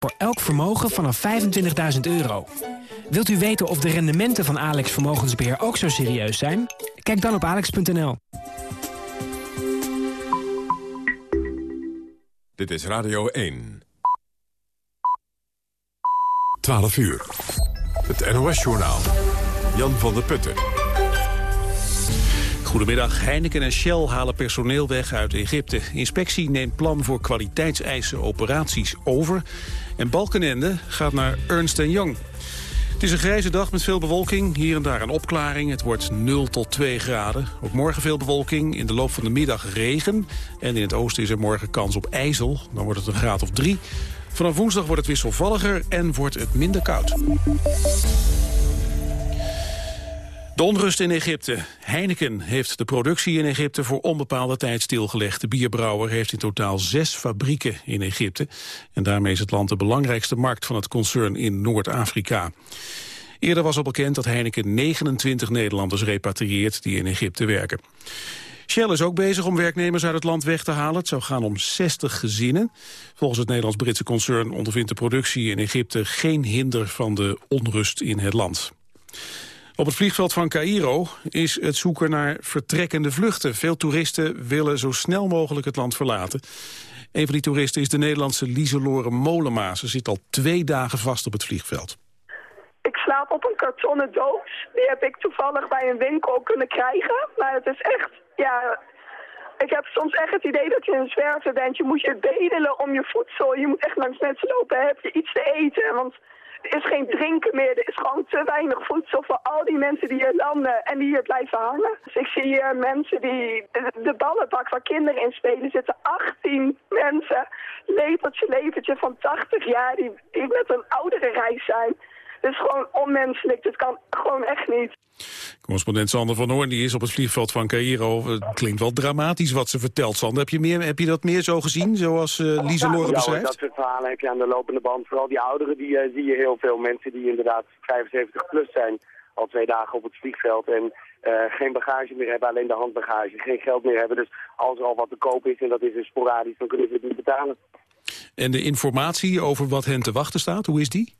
voor elk vermogen vanaf 25.000 euro. Wilt u weten of de rendementen van Alex Vermogensbeheer ook zo serieus zijn? Kijk dan op alex.nl. Dit is Radio 1. 12 uur. Het NOS-journaal. Jan van der Putten. Goedemiddag. Heineken en Shell halen personeel weg uit Egypte. Inspectie neemt plan voor kwaliteitseisen operaties over. En Balkenende gaat naar Ernst Young. Het is een grijze dag met veel bewolking. Hier en daar een opklaring. Het wordt 0 tot 2 graden. Ook morgen veel bewolking. In de loop van de middag regen. En in het oosten is er morgen kans op ijzel. Dan wordt het een graad of 3. Vanaf woensdag wordt het wisselvalliger en wordt het minder koud. De onrust in Egypte. Heineken heeft de productie in Egypte voor onbepaalde tijd stilgelegd. De bierbrouwer heeft in totaal zes fabrieken in Egypte. En daarmee is het land de belangrijkste markt van het concern in Noord-Afrika. Eerder was al bekend dat Heineken 29 Nederlanders repatrieert die in Egypte werken. Shell is ook bezig om werknemers uit het land weg te halen. Het zou gaan om 60 gezinnen. Volgens het Nederlands-Britse concern ondervindt de productie in Egypte geen hinder van de onrust in het land. Op het vliegveld van Cairo is het zoeken naar vertrekkende vluchten. Veel toeristen willen zo snel mogelijk het land verlaten. Een van die toeristen is de Nederlandse Lieselore Molema. Ze zit al twee dagen vast op het vliegveld. Ik slaap op een kartonnen doos. Die heb ik toevallig bij een winkel kunnen krijgen. Maar het is echt, ja... Ik heb soms echt het idee dat je een zwerver bent. Je moet je bedelen om je voedsel. Je moet echt langs mensen lopen. Heb je iets te eten? Want er is geen drinken meer. Er is gewoon te weinig voedsel voor al die mensen die hier landen en die hier blijven hangen. Dus ik zie hier mensen die de, ballenbak waar kinderen in spelen zitten. 18 mensen, lepeltje, lepeltje van 80 jaar die, die met een oudere reis zijn. Het is gewoon onmenselijk. Dit kan gewoon echt niet. Correspondent Sander van Hoorn die is op het vliegveld van Cairo. Het klinkt wel dramatisch wat ze vertelt, Sander. Heb je, meer, heb je dat meer zo gezien, zoals uh, Lise ja, Loren beschrijft? Ja, dat soort verhalen heb je aan de lopende band. Vooral die ouderen, die uh, zie je heel veel. Mensen die inderdaad 75 plus zijn, al twee dagen op het vliegveld. En uh, geen bagage meer hebben, alleen de handbagage. Geen geld meer hebben. Dus als er al wat te koop is, en dat is dus sporadisch, dan kunnen ze het niet betalen. En de informatie over wat hen te wachten staat, hoe is die?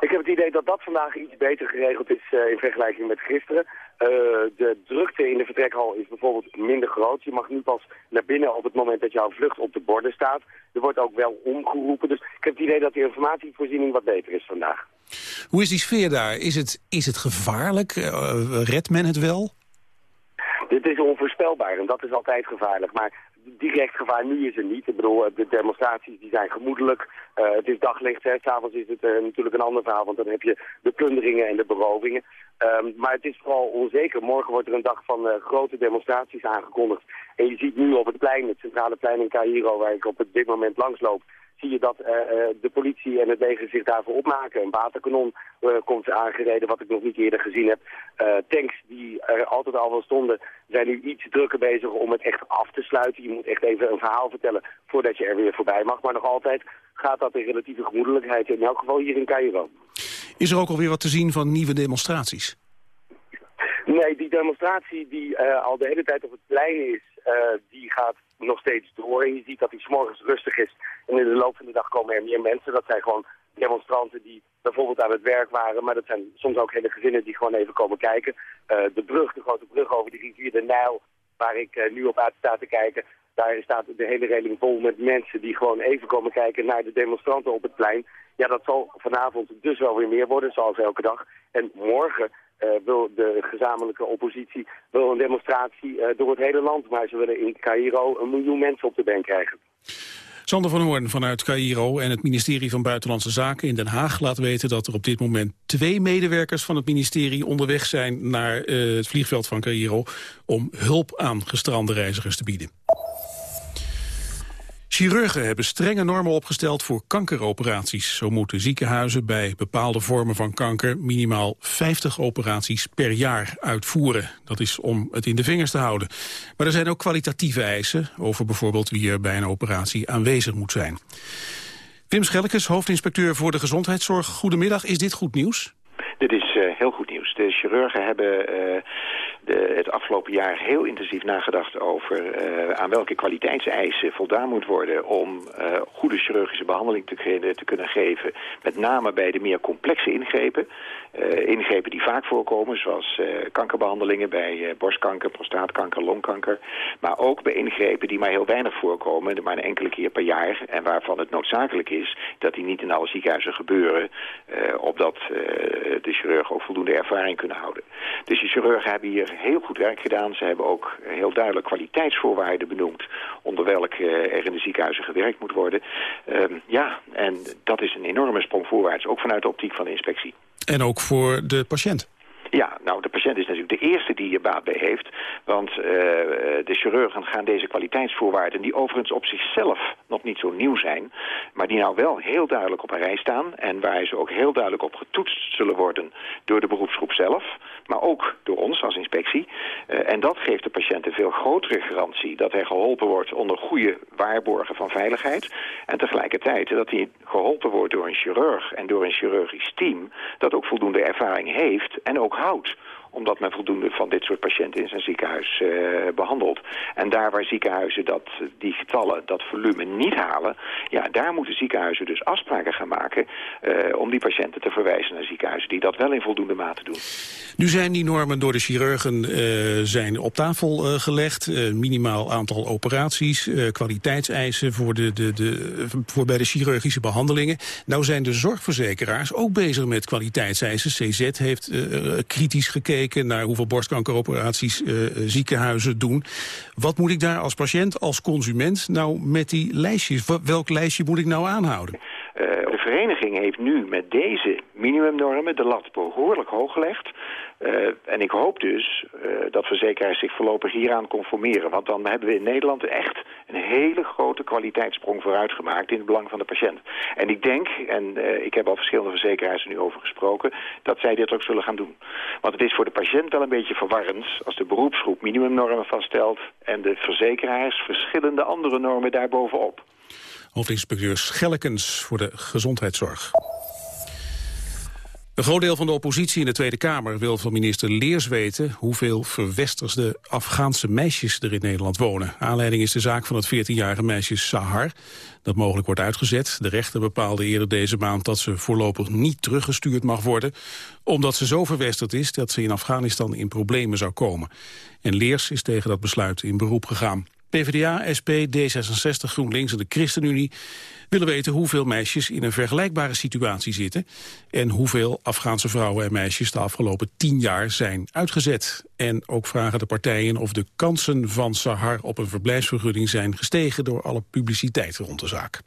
Ik heb het idee dat dat vandaag iets beter geregeld is uh, in vergelijking met gisteren. Uh, de drukte in de vertrekhal is bijvoorbeeld minder groot. Je mag nu pas naar binnen op het moment dat jouw vlucht op de borden staat. Er wordt ook wel omgeroepen. Dus ik heb het idee dat de informatievoorziening wat beter is vandaag. Hoe is die sfeer daar? Is het, is het gevaarlijk? Uh, redt men het wel? Dit is onvoorspelbaar en dat is altijd gevaarlijk. Maar direct gevaar nu is er niet. Ik bedoel, de demonstraties die zijn gemoedelijk. Uh, het is daglicht, hè. s'avonds is het uh, natuurlijk een ander verhaal, want dan heb je de plunderingen en de berovingen. Um, maar het is vooral onzeker. Morgen wordt er een dag van uh, grote demonstraties aangekondigd. En je ziet nu op het plein, het centrale plein in Cairo, waar ik op dit moment langsloop, zie je dat uh, de politie en het leger zich daarvoor opmaken. Een waterkanon uh, komt aangereden, wat ik nog niet eerder gezien heb. Uh, tanks die er altijd al wel stonden, zijn nu iets drukker bezig om het echt af te sluiten. Je moet echt even een verhaal vertellen voordat je er weer voorbij mag. Maar nog altijd gaat dat in relatieve gemoedelijkheid, in elk geval hier in Cairo. Is er ook alweer wat te zien van nieuwe demonstraties? Nee, die demonstratie die al de hele tijd op het plein is, die gaat nog steeds door. En je ziet dat die s'morgens rustig is. En in de loop van de dag komen er meer mensen. Dat zijn gewoon demonstranten die bijvoorbeeld aan het werk waren. Maar dat zijn soms ook hele gezinnen die gewoon even komen kijken. Uh, de brug, de grote brug over de rivier de Nijl, waar ik uh, nu op uit sta te kijken. Daar staat de hele reling vol met mensen die gewoon even komen kijken naar de demonstranten op het plein. Ja, dat zal vanavond dus wel weer meer worden, zoals elke dag. En morgen wil de gezamenlijke oppositie wil een demonstratie uh, door het hele land. Maar ze willen in Cairo een miljoen mensen op de been krijgen. Sander van Hoorn vanuit Cairo en het ministerie van Buitenlandse Zaken in Den Haag laat weten dat er op dit moment twee medewerkers van het ministerie onderweg zijn naar uh, het vliegveld van Cairo om hulp aan gestrande reizigers te bieden. Chirurgen hebben strenge normen opgesteld voor kankeroperaties. Zo moeten ziekenhuizen bij bepaalde vormen van kanker minimaal 50 operaties per jaar uitvoeren. Dat is om het in de vingers te houden. Maar er zijn ook kwalitatieve eisen over bijvoorbeeld wie er bij een operatie aanwezig moet zijn. Wim Schellekes, hoofdinspecteur voor de gezondheidszorg. Goedemiddag, is dit goed nieuws? Dit is uh, heel goed nieuws. De chirurgen hebben uh, het afgelopen jaar heel intensief nagedacht over uh, aan welke kwaliteitseisen voldaan moet worden om uh, goede chirurgische behandeling te, te, kunnen geven. Met name bij de meer complexe ingrepen. Uh, ingrepen die vaak voorkomen, zoals kankerbehandelingen bij borstkanker, prostaatkanker, longkanker. Maar ook bij ingrepen die maar heel weinig voorkomen, maar een enkele keer per jaar. En waarvan het noodzakelijk is dat die niet in alle ziekenhuizen gebeuren. opdat de chirurgen ook voldoende ervaring kunnen houden. Dus de chirurgen hebben hier heel goed werk gedaan. Ze hebben ook heel duidelijk kwaliteitsvoorwaarden benoemd... onder welke er in de ziekenhuizen gewerkt moet worden. Um, ja, en dat is een enorme sprong voorwaarts, ook vanuit de optiek van de inspectie. En ook voor de patiënt. Ja, nou de patiënt is natuurlijk de eerste die je baat bij heeft. Want uh, de chirurgen gaan deze kwaliteitsvoorwaarden... die overigens op zichzelf nog niet zo nieuw zijn... maar die nou wel heel duidelijk op een rij staan... en waar ze ook heel duidelijk op getoetst zullen worden... door de beroepsgroep zelf, maar ook door ons als inspectie. Uh, en dat geeft de patiënt een veel grotere garantie... dat hij geholpen wordt onder goede waarborgen van veiligheid... en tegelijkertijd dat hij geholpen wordt door een chirurg... en door een chirurgisch team... dat ook voldoende ervaring heeft en ook houdt omdat men voldoende van dit soort patiënten in zijn ziekenhuis uh, behandelt. En daar waar ziekenhuizen dat, die getallen, dat volume niet halen... ja, daar moeten ziekenhuizen dus afspraken gaan maken... Uh, om die patiënten te verwijzen naar ziekenhuizen die dat wel in voldoende mate doen. Nu zijn die normen door de chirurgen zijn op tafel gelegd. minimaal aantal operaties, kwaliteitseisen voor, de, de, de, voor bij de chirurgische behandelingen. Nou zijn de zorgverzekeraars ook bezig met kwaliteitseisen. CZ heeft kritisch gekeken naar hoeveel borstkankeroperaties uh, ziekenhuizen doen. Wat moet ik daar als patiënt, als consument nou met die lijstjes? Welk lijstje moet ik nou aanhouden? Uh, de vereniging heeft nu met deze minimumnormen de lat behoorlijk hoog gelegd. Uh, en ik hoop dus uh, dat verzekeraars zich voorlopig hieraan conformeren. Want dan hebben we in Nederland echt een hele grote kwaliteitssprong vooruit gemaakt in het belang van de patiënt. En ik denk, en ik heb al verschillende verzekeraars er nu over gesproken, dat zij dit ook zullen gaan doen. Want het is voor de patiënt wel een beetje verwarrend als de beroepsgroep minimumnormen vaststelt en de verzekeraars verschillende andere normen daarbovenop. Hoofdinspecteur Schellekens voor de gezondheidszorg. Een groot deel van de oppositie in de Tweede Kamer wil van minister Leers weten hoeveel verwesterde Afghaanse meisjes er in Nederland wonen. Aanleiding is de zaak van het 14-jarige meisje Sahar, dat mogelijk wordt uitgezet. De rechter bepaalde eerder deze maand dat ze voorlopig niet teruggestuurd mag worden, omdat ze zo verwesterd is dat ze in Afghanistan in problemen zou komen. En Leers is tegen dat besluit in beroep gegaan. PvdA, SP, D66, GroenLinks en de ChristenUnie willen weten hoeveel meisjes in een vergelijkbare situatie zitten en hoeveel Afghaanse vrouwen en meisjes de afgelopen tien jaar zijn uitgezet. En ook vragen de partijen of de kansen van Sahar op een verblijfsvergunning zijn gestegen door alle publiciteit rond de zaak.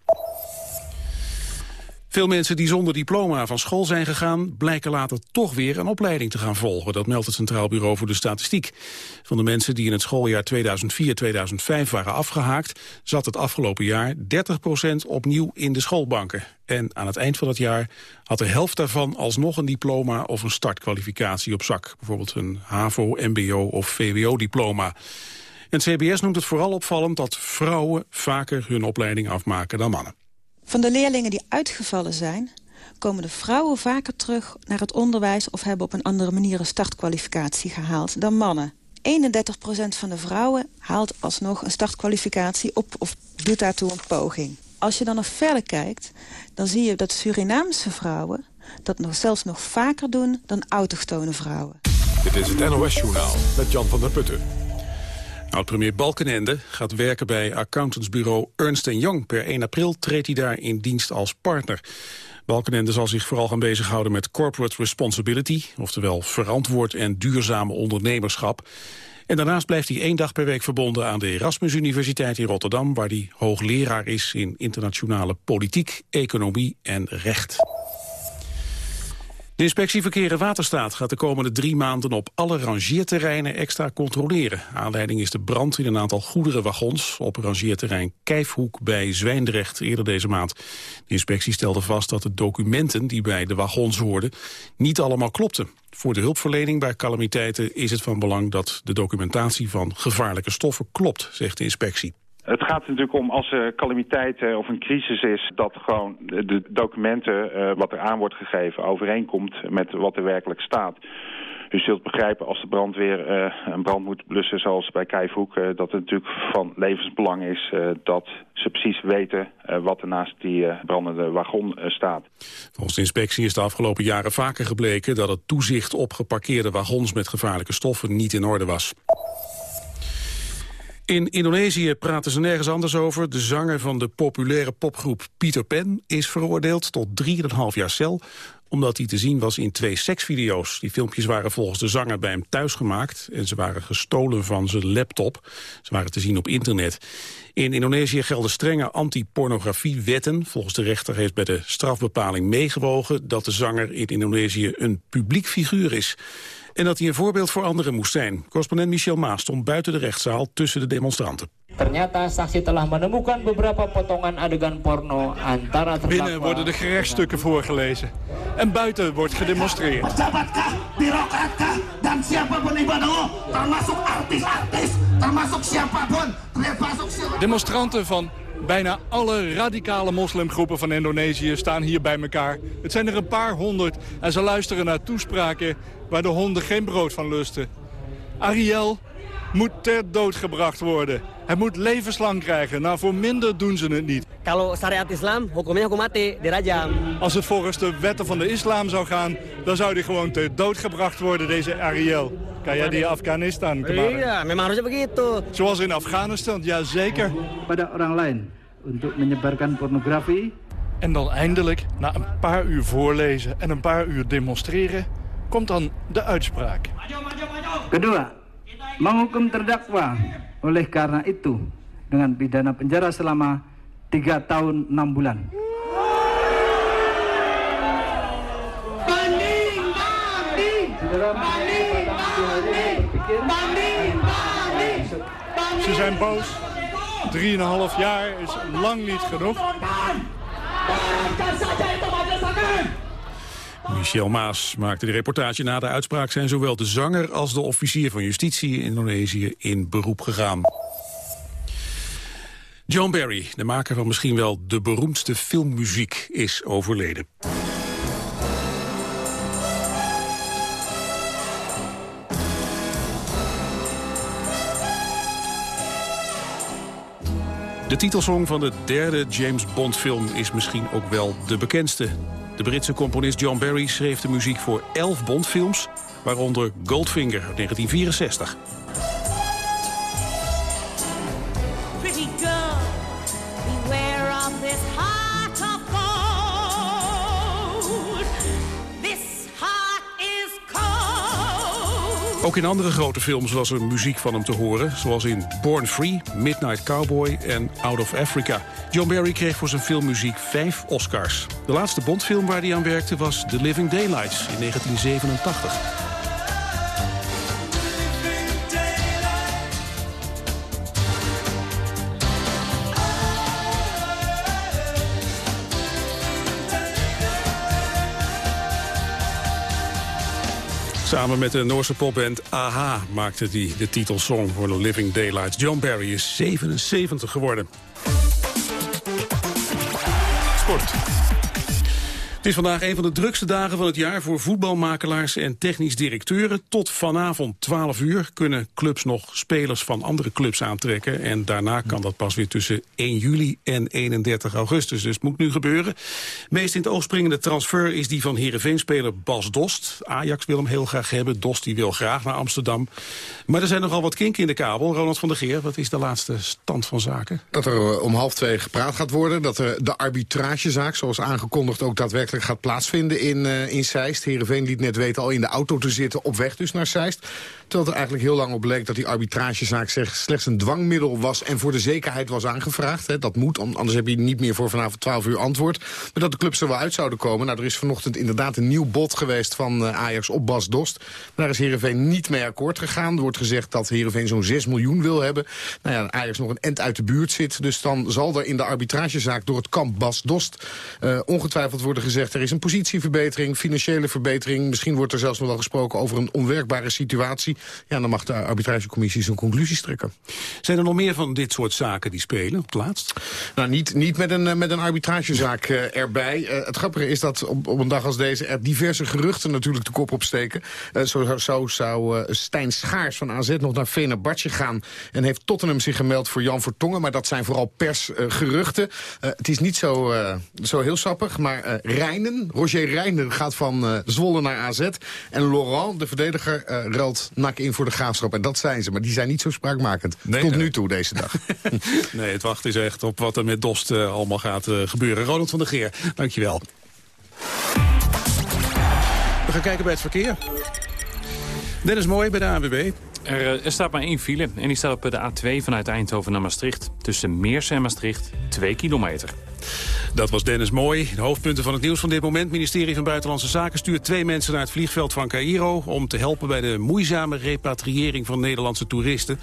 Veel mensen die zonder diploma van school zijn gegaan... blijken later toch weer een opleiding te gaan volgen. Dat meldt het Centraal Bureau voor de Statistiek. Van de mensen die in het schooljaar 2004-2005 waren afgehaakt... zat het afgelopen jaar 30% opnieuw in de schoolbanken. En aan het eind van het jaar had de helft daarvan alsnog een diploma... of een startkwalificatie op zak. Bijvoorbeeld een HAVO, MBO of VWO-diploma. En CBS noemt het vooral opvallend dat vrouwen vaker hun opleiding afmaken dan mannen. Van de leerlingen die uitgevallen zijn... komen de vrouwen vaker terug naar het onderwijs... of hebben op een andere manier een startkwalificatie gehaald dan mannen. 31% van de vrouwen haalt alsnog een startkwalificatie op... of doet daartoe een poging. Als je dan nog verder kijkt, dan zie je dat Surinaamse vrouwen... dat nog zelfs nog vaker doen dan autochtone vrouwen. Dit is het NOS Journaal met Jan van der Putten. Oud-premier Balkenende gaat werken bij accountantsbureau Ernst Young. Per 1 april treedt hij daar in dienst als partner. Balkenende zal zich vooral gaan bezighouden met corporate responsibility... oftewel verantwoord en duurzame ondernemerschap. En daarnaast blijft hij één dag per week verbonden aan de Erasmus Universiteit in Rotterdam... waar hij hoogleraar is in internationale politiek, economie en recht. De inspectie Verkeer en Waterstaat gaat de komende drie maanden op alle rangeerterreinen extra controleren. Aanleiding is de brand in een aantal goederenwagons op rangeerterrein Kijfhoek bij Zwijndrecht eerder deze maand. De inspectie stelde vast dat de documenten die bij de wagons hoorden niet allemaal klopten. Voor de hulpverlening bij calamiteiten is het van belang dat de documentatie van gevaarlijke stoffen klopt, zegt de inspectie. Het gaat natuurlijk om als er calamiteit of een crisis is... dat gewoon de documenten, uh, wat er aan wordt gegeven... overeenkomt met wat er werkelijk staat. U zult begrijpen als de brandweer een brand moet blussen zoals bij Keivoek... dat het natuurlijk van levensbelang is dat ze precies weten wat er naast die brandende wagon staat. Volgens de inspectie is de afgelopen jaren vaker gebleken... dat het toezicht op geparkeerde wagons met gevaarlijke stoffen niet in orde was. In Indonesië praten ze nergens anders over. De zanger van de populaire popgroep Peter Pan is veroordeeld tot 3,5 jaar cel omdat hij te zien was in twee seksvideo's. Die filmpjes waren volgens de zanger bij hem thuis gemaakt... en ze waren gestolen van zijn laptop. Ze waren te zien op internet. In Indonesië gelden strenge anti-pornografie-wetten. Volgens de rechter heeft bij de strafbepaling meegewogen... dat de zanger in Indonesië een publiek figuur is en dat hij een voorbeeld voor anderen moest zijn. Correspondent Michel Maas stond buiten de rechtszaal tussen de demonstranten. Ternyata saksi telah menemukan beberapa potongan adegan porno antara Binnen worden de gerechtsstukken voorgelezen en buiten wordt gedemonstreerd. dan siapapun termasuk artis-artis, termasuk siapapun, Demonstranten van Bijna alle radicale moslimgroepen van Indonesië staan hier bij elkaar. Het zijn er een paar honderd en ze luisteren naar toespraken waar de honden geen brood van lusten. Ariel moet ter dood gebracht worden. Hij moet levenslang krijgen. Nou, voor minder doen ze het niet. Kalau syariat Islam, hukumnya hukum mati, dirajam. Als het volgens de wetten van de islam zou gaan, dan zou hij gewoon ter dood gebracht worden, deze Ariel. Kayak di Afghanistan. Iya, memang harusnya begitu. Zoals in Afghanistan, ja zeker. Pada orang lain untuk menyebarkan pornografi. En dan eindelijk, na een paar uur voorlezen en een paar uur demonstreren, komt dan de uitspraak. Kedua, menghukum terdakwa oleh karena itu dengan pidana penjara selama 3 tahun 6 bulan. Banding, banding, banding, banding, banding, Ze zijn boos. 3,5 jaar is lang niet genoeg. Michel Maas maakte de reportage na de uitspraak... zijn zowel de zanger als de officier van justitie in Indonesië in beroep gegaan. John Barry, de maker van misschien wel de beroemdste filmmuziek, is overleden. De titelsong van de derde James Bond film is misschien ook wel de bekendste. De Britse componist John Barry schreef de muziek voor elf Bondfilms... waaronder Goldfinger uit 1964. Ook in andere grote films was er muziek van hem te horen... zoals in Born Free, Midnight Cowboy en Out of Africa. John Barry kreeg voor zijn filmmuziek vijf Oscars. De laatste Bondfilm waar hij aan werkte was The Living Daylights in 1987. Samen met de Noorse popband AHA maakte hij de titelsong voor The Living Daylights. John Barry is 77 geworden. Sport. Het is vandaag een van de drukste dagen van het jaar voor voetbalmakelaars en technisch directeuren. Tot vanavond 12 uur kunnen clubs nog spelers van andere clubs aantrekken. En daarna kan dat pas weer tussen 1 juli en 31 augustus. Dus het moet nu gebeuren. Meest in het oog springende transfer is die van Heerenveen-speler Bas Dost. Ajax wil hem heel graag hebben. Dost die wil graag naar Amsterdam. Maar er zijn nogal wat kinken in de kabel. Ronald van der Geer, wat is de laatste stand van zaken? Dat er eh, om half twee gepraat gaat worden. Dat er de arbitragezaak, zoals aangekondigd, ook daadwerkelijk gaat plaatsvinden in, uh, in Zeist. Heerenveen liet net weten al in de auto te zitten op weg dus naar Zeist. Terwijl er eigenlijk heel lang op bleek dat die arbitragezaak slechts een dwangmiddel was... en voor de zekerheid was aangevraagd. Hè. Dat moet, anders heb je niet meer voor vanavond 12 uur antwoord. Maar dat de clubs er wel uit zouden komen. Nou, er is vanochtend inderdaad een nieuw bod geweest van uh, Ajax op Bas Dost. Daar is Heerenveen niet mee akkoord gegaan. Er wordt gezegd dat Heerenveen zo'n 6 miljoen wil hebben. Nou ja, Ajax nog een end uit de buurt zit. Dus dan zal er in de arbitragezaak door het kamp Bas Dost... Uh, ongetwijfeld worden gezegd... er is een positieverbetering, financiële verbetering. Misschien wordt er zelfs nog wel gesproken over een onwerkbare situatie. Ja, dan mag de arbitragecommissie zijn conclusies trekken. Zijn er nog meer van dit soort zaken die spelen op het laatst? Nou, niet, niet met, een, met een arbitragezaak uh, erbij. Uh, het grappige is dat op, op een dag als deze... er diverse geruchten natuurlijk de kop opsteken. Uh, zo, zo zou Stijn Schaars van AZ nog naar Venerbahce gaan... en heeft Tottenham zich gemeld voor Jan Vertongen. Maar dat zijn vooral persgeruchten. het is niet zo, zo heel sappig, maar Rijnen, Roger Rijnen gaat van Zwolle naar AZ. En Laurent, de verdediger, ruilt in voor de Graafschap. En dat zijn ze, maar die zijn niet zo spraakmakend. Nee, Tot nu toe deze dag. nee, het wacht is echt op wat er met Dost uh, allemaal gaat uh, gebeuren. Ronald van der Geer, dankjewel. We gaan kijken bij het verkeer. Dennis Mooi bij de ANWB. Er, er, staat maar één file en die staat op de A2 vanuit Eindhoven naar Maastricht. Tussen Meers en Maastricht, 2 kilometer. Dat was Dennis Mooi. De hoofdpunten van het nieuws van dit moment. Het ministerie van Buitenlandse Zaken stuurt twee mensen naar het vliegveld van Cairo... om te helpen bij de moeizame repatriëring van Nederlandse toeristen.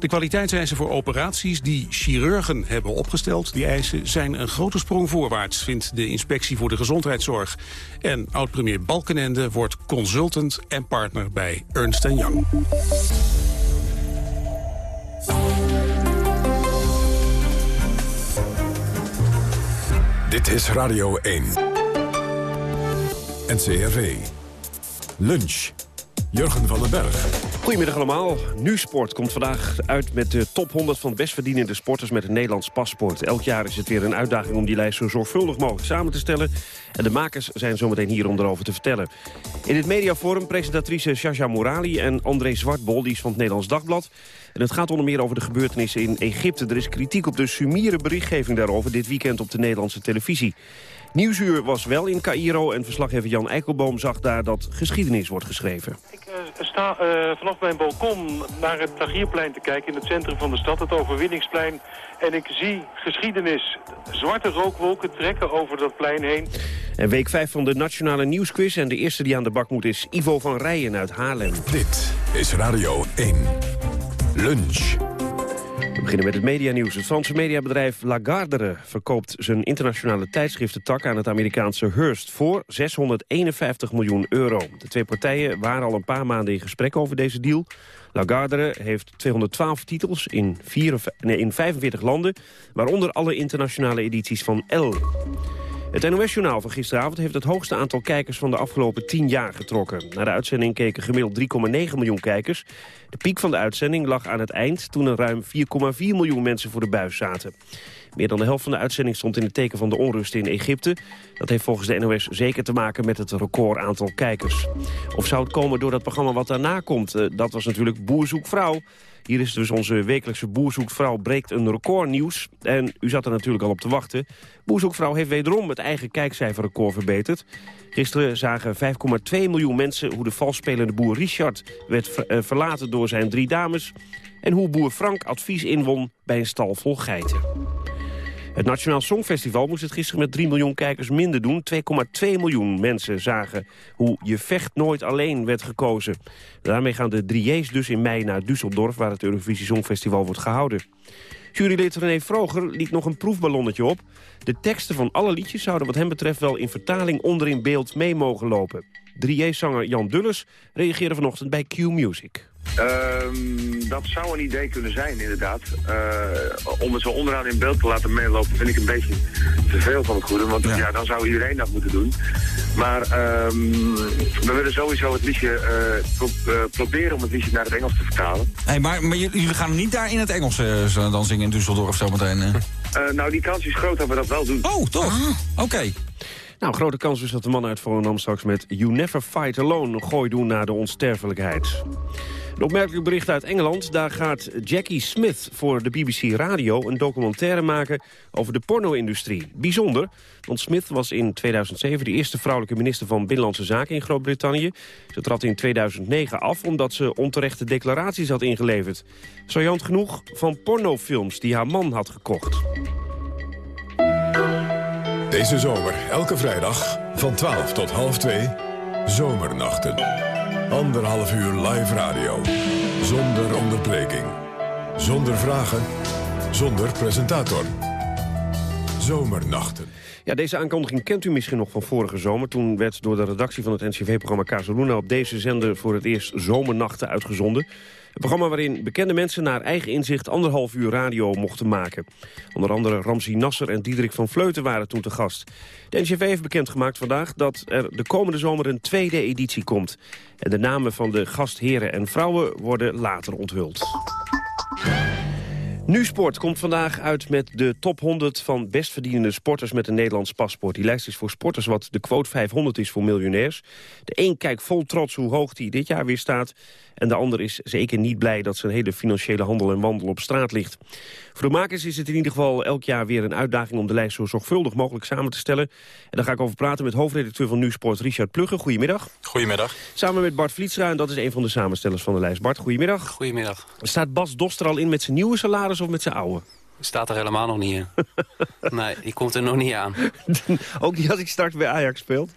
De kwaliteitseisen voor operaties die chirurgen hebben opgesteld... die eisen zijn een grote sprong voorwaarts, vindt de Inspectie voor de Gezondheidszorg. En oud-premier Balkenende wordt consultant en partner bij Ernst Young. Dit is Radio 1. NCRV. Lunch. Jurgen van den Berg. Goedemiddag allemaal. Nu-sport komt vandaag uit met de top 100 van best verdienende sporters met een Nederlands paspoort. Elk jaar is het weer een uitdaging om die lijst zo zorgvuldig mogelijk samen te stellen. En de makers zijn zometeen hier om erover te vertellen. In het mediaforum presentatrice Shasha Morali en André Zwartbol, die is van het Nederlands Dagblad. En het gaat onder meer over de gebeurtenissen in Egypte. Er is kritiek op de sumiere berichtgeving daarover dit weekend op de Nederlandse televisie. Nieuwsuur was wel in Cairo en verslaggever Jan Eikelboom zag daar dat geschiedenis wordt geschreven. Ik uh, sta uh, vanaf mijn balkon naar het Tagierplein te kijken in het centrum van de stad, het overwinningsplein. En ik zie geschiedenis. Zwarte rookwolken trekken over dat plein heen. En week 5 van de Nationale Nieuwsquiz en de eerste die aan de bak moet is Ivo van Rijen uit Haarlem. Dit is Radio 1. Lunch. We beginnen met het medianieuws. Het Franse mediabedrijf Lagardère verkoopt zijn internationale tijdschriftentak aan het Amerikaanse Hearst voor 651 miljoen euro. De twee partijen waren al een paar maanden in gesprek over deze deal. Lagardère heeft 212 titels in, nee, in 45 landen, waaronder alle internationale edities van Elle. Het NOS-journaal van gisteravond heeft het hoogste aantal kijkers van de afgelopen 10 jaar getrokken. Naar de uitzending keken gemiddeld 3,9 miljoen kijkers. De piek van de uitzending lag aan het eind toen er ruim 4,4 miljoen mensen voor de buis zaten. Meer dan de helft van de uitzending stond in het teken van de onrust in Egypte. Dat heeft volgens de NOS zeker te maken met het record aantal kijkers. Of zou het komen door dat programma wat daarna komt? Eh, dat was natuurlijk Boer zoekt vrouw. Hier is dus onze wekelijkse Boerzoekvrouw breekt een recordnieuws. En u zat er natuurlijk al op te wachten. Boerzoekvrouw heeft wederom het eigen kijkcijferrecord verbeterd. Gisteren zagen 5,2 miljoen mensen hoe de valsspelende boer Richard werd eh, verlaten door zijn drie dames. En hoe boer Frank advies inwon bij een stal vol geiten. Het Nationaal Songfestival moest het gisteren met 3 miljoen kijkers minder doen. 2,2 miljoen mensen zagen hoe Je vecht nooit alleen werd gekozen. Daarmee gaan de drieërs dus in mei naar Düsseldorf... waar het Eurovisie Songfestival wordt gehouden. Jurylid René Vroger liet nog een proefballonnetje op. De teksten van alle liedjes zouden wat hem betreft wel in vertaling onder in beeld mee mogen lopen. 3J-zanger Jan Dulles reageerde vanochtend bij Q Music. Um, dat zou een idee kunnen zijn, inderdaad. Uh, om het zo onderaan in beeld te laten meelopen vind ik een beetje te veel van het goede. Want ja. dan zou iedereen dat moeten doen. Maar um, we willen sowieso het liedje uh, pro uh, proberen om het liedje naar het Engels te vertalen. Hey, maar, maar jullie gaan niet daar in het Engels dan zingen in Düsseldorf zometeen? nou, die kans is groot dat we dat wel doen. Oh, toch? Ah. Oké. Okay. Nou, grote kans is dat de man uit Volendam straks met You Never Fight Alone... gooi doen naar de onsterfelijkheid. Een opmerkelijk bericht uit Engeland. Daar gaat Jackie Smith voor de BBC Radio een documentaire maken over de porno-industrie. Bijzonder, want Smith was in 2007 de eerste vrouwelijke minister van Binnenlandse Zaken in Groot-Brittannië. Ze trad in 2009 af omdat ze onterechte declaraties had ingeleverd. Sajant genoeg van pornofilms die haar man had gekocht. Deze zomer, elke vrijdag, van 12 tot half 2, Zomernachten. Anderhalf uur live radio. Zonder onderbreking. Zonder vragen. Zonder presentator. Zomernachten. Ja, deze aankondiging kent u misschien nog van vorige zomer. Toen werd door de redactie van het NCV-programma Casaluna op deze zender voor het eerst zomernachten uitgezonden. Een programma waarin bekende mensen naar eigen inzicht anderhalf uur radio mochten maken. Onder andere Ramzi Nasser en Diederik van Vleuten waren toen te gast. De NCV heeft bekendgemaakt vandaag dat er de komende zomer een tweede editie komt. En de namen van de gastheren en vrouwen worden later onthuld. Nu Sport komt vandaag uit met de top 100 van best verdienende sporters met een Nederlands paspoort. Die lijst is voor sporters wat de quote 500 is voor miljonairs. De een kijkt vol trots hoe hoog die dit jaar weer staat. En de ander is zeker niet blij dat zijn hele financiële handel en wandel op straat ligt. Voor de makers is het in ieder geval elk jaar weer een uitdaging om de lijst zo zorgvuldig mogelijk samen te stellen. En daar ga ik over praten met hoofdredacteur van Nu Sport, Richard Plugge. Goedemiddag. Goedemiddag. Samen met Bart Vlietstra, en dat is een van de samenstellers van de lijst. Bart, goedemiddag. Goedemiddag. Staat Bas Doster al in met zijn nieuwe salaris of met zijn oude? Staat er helemaal nog niet in. nee, die komt er nog niet aan. Ook niet als ik straks bij Ajax speelt?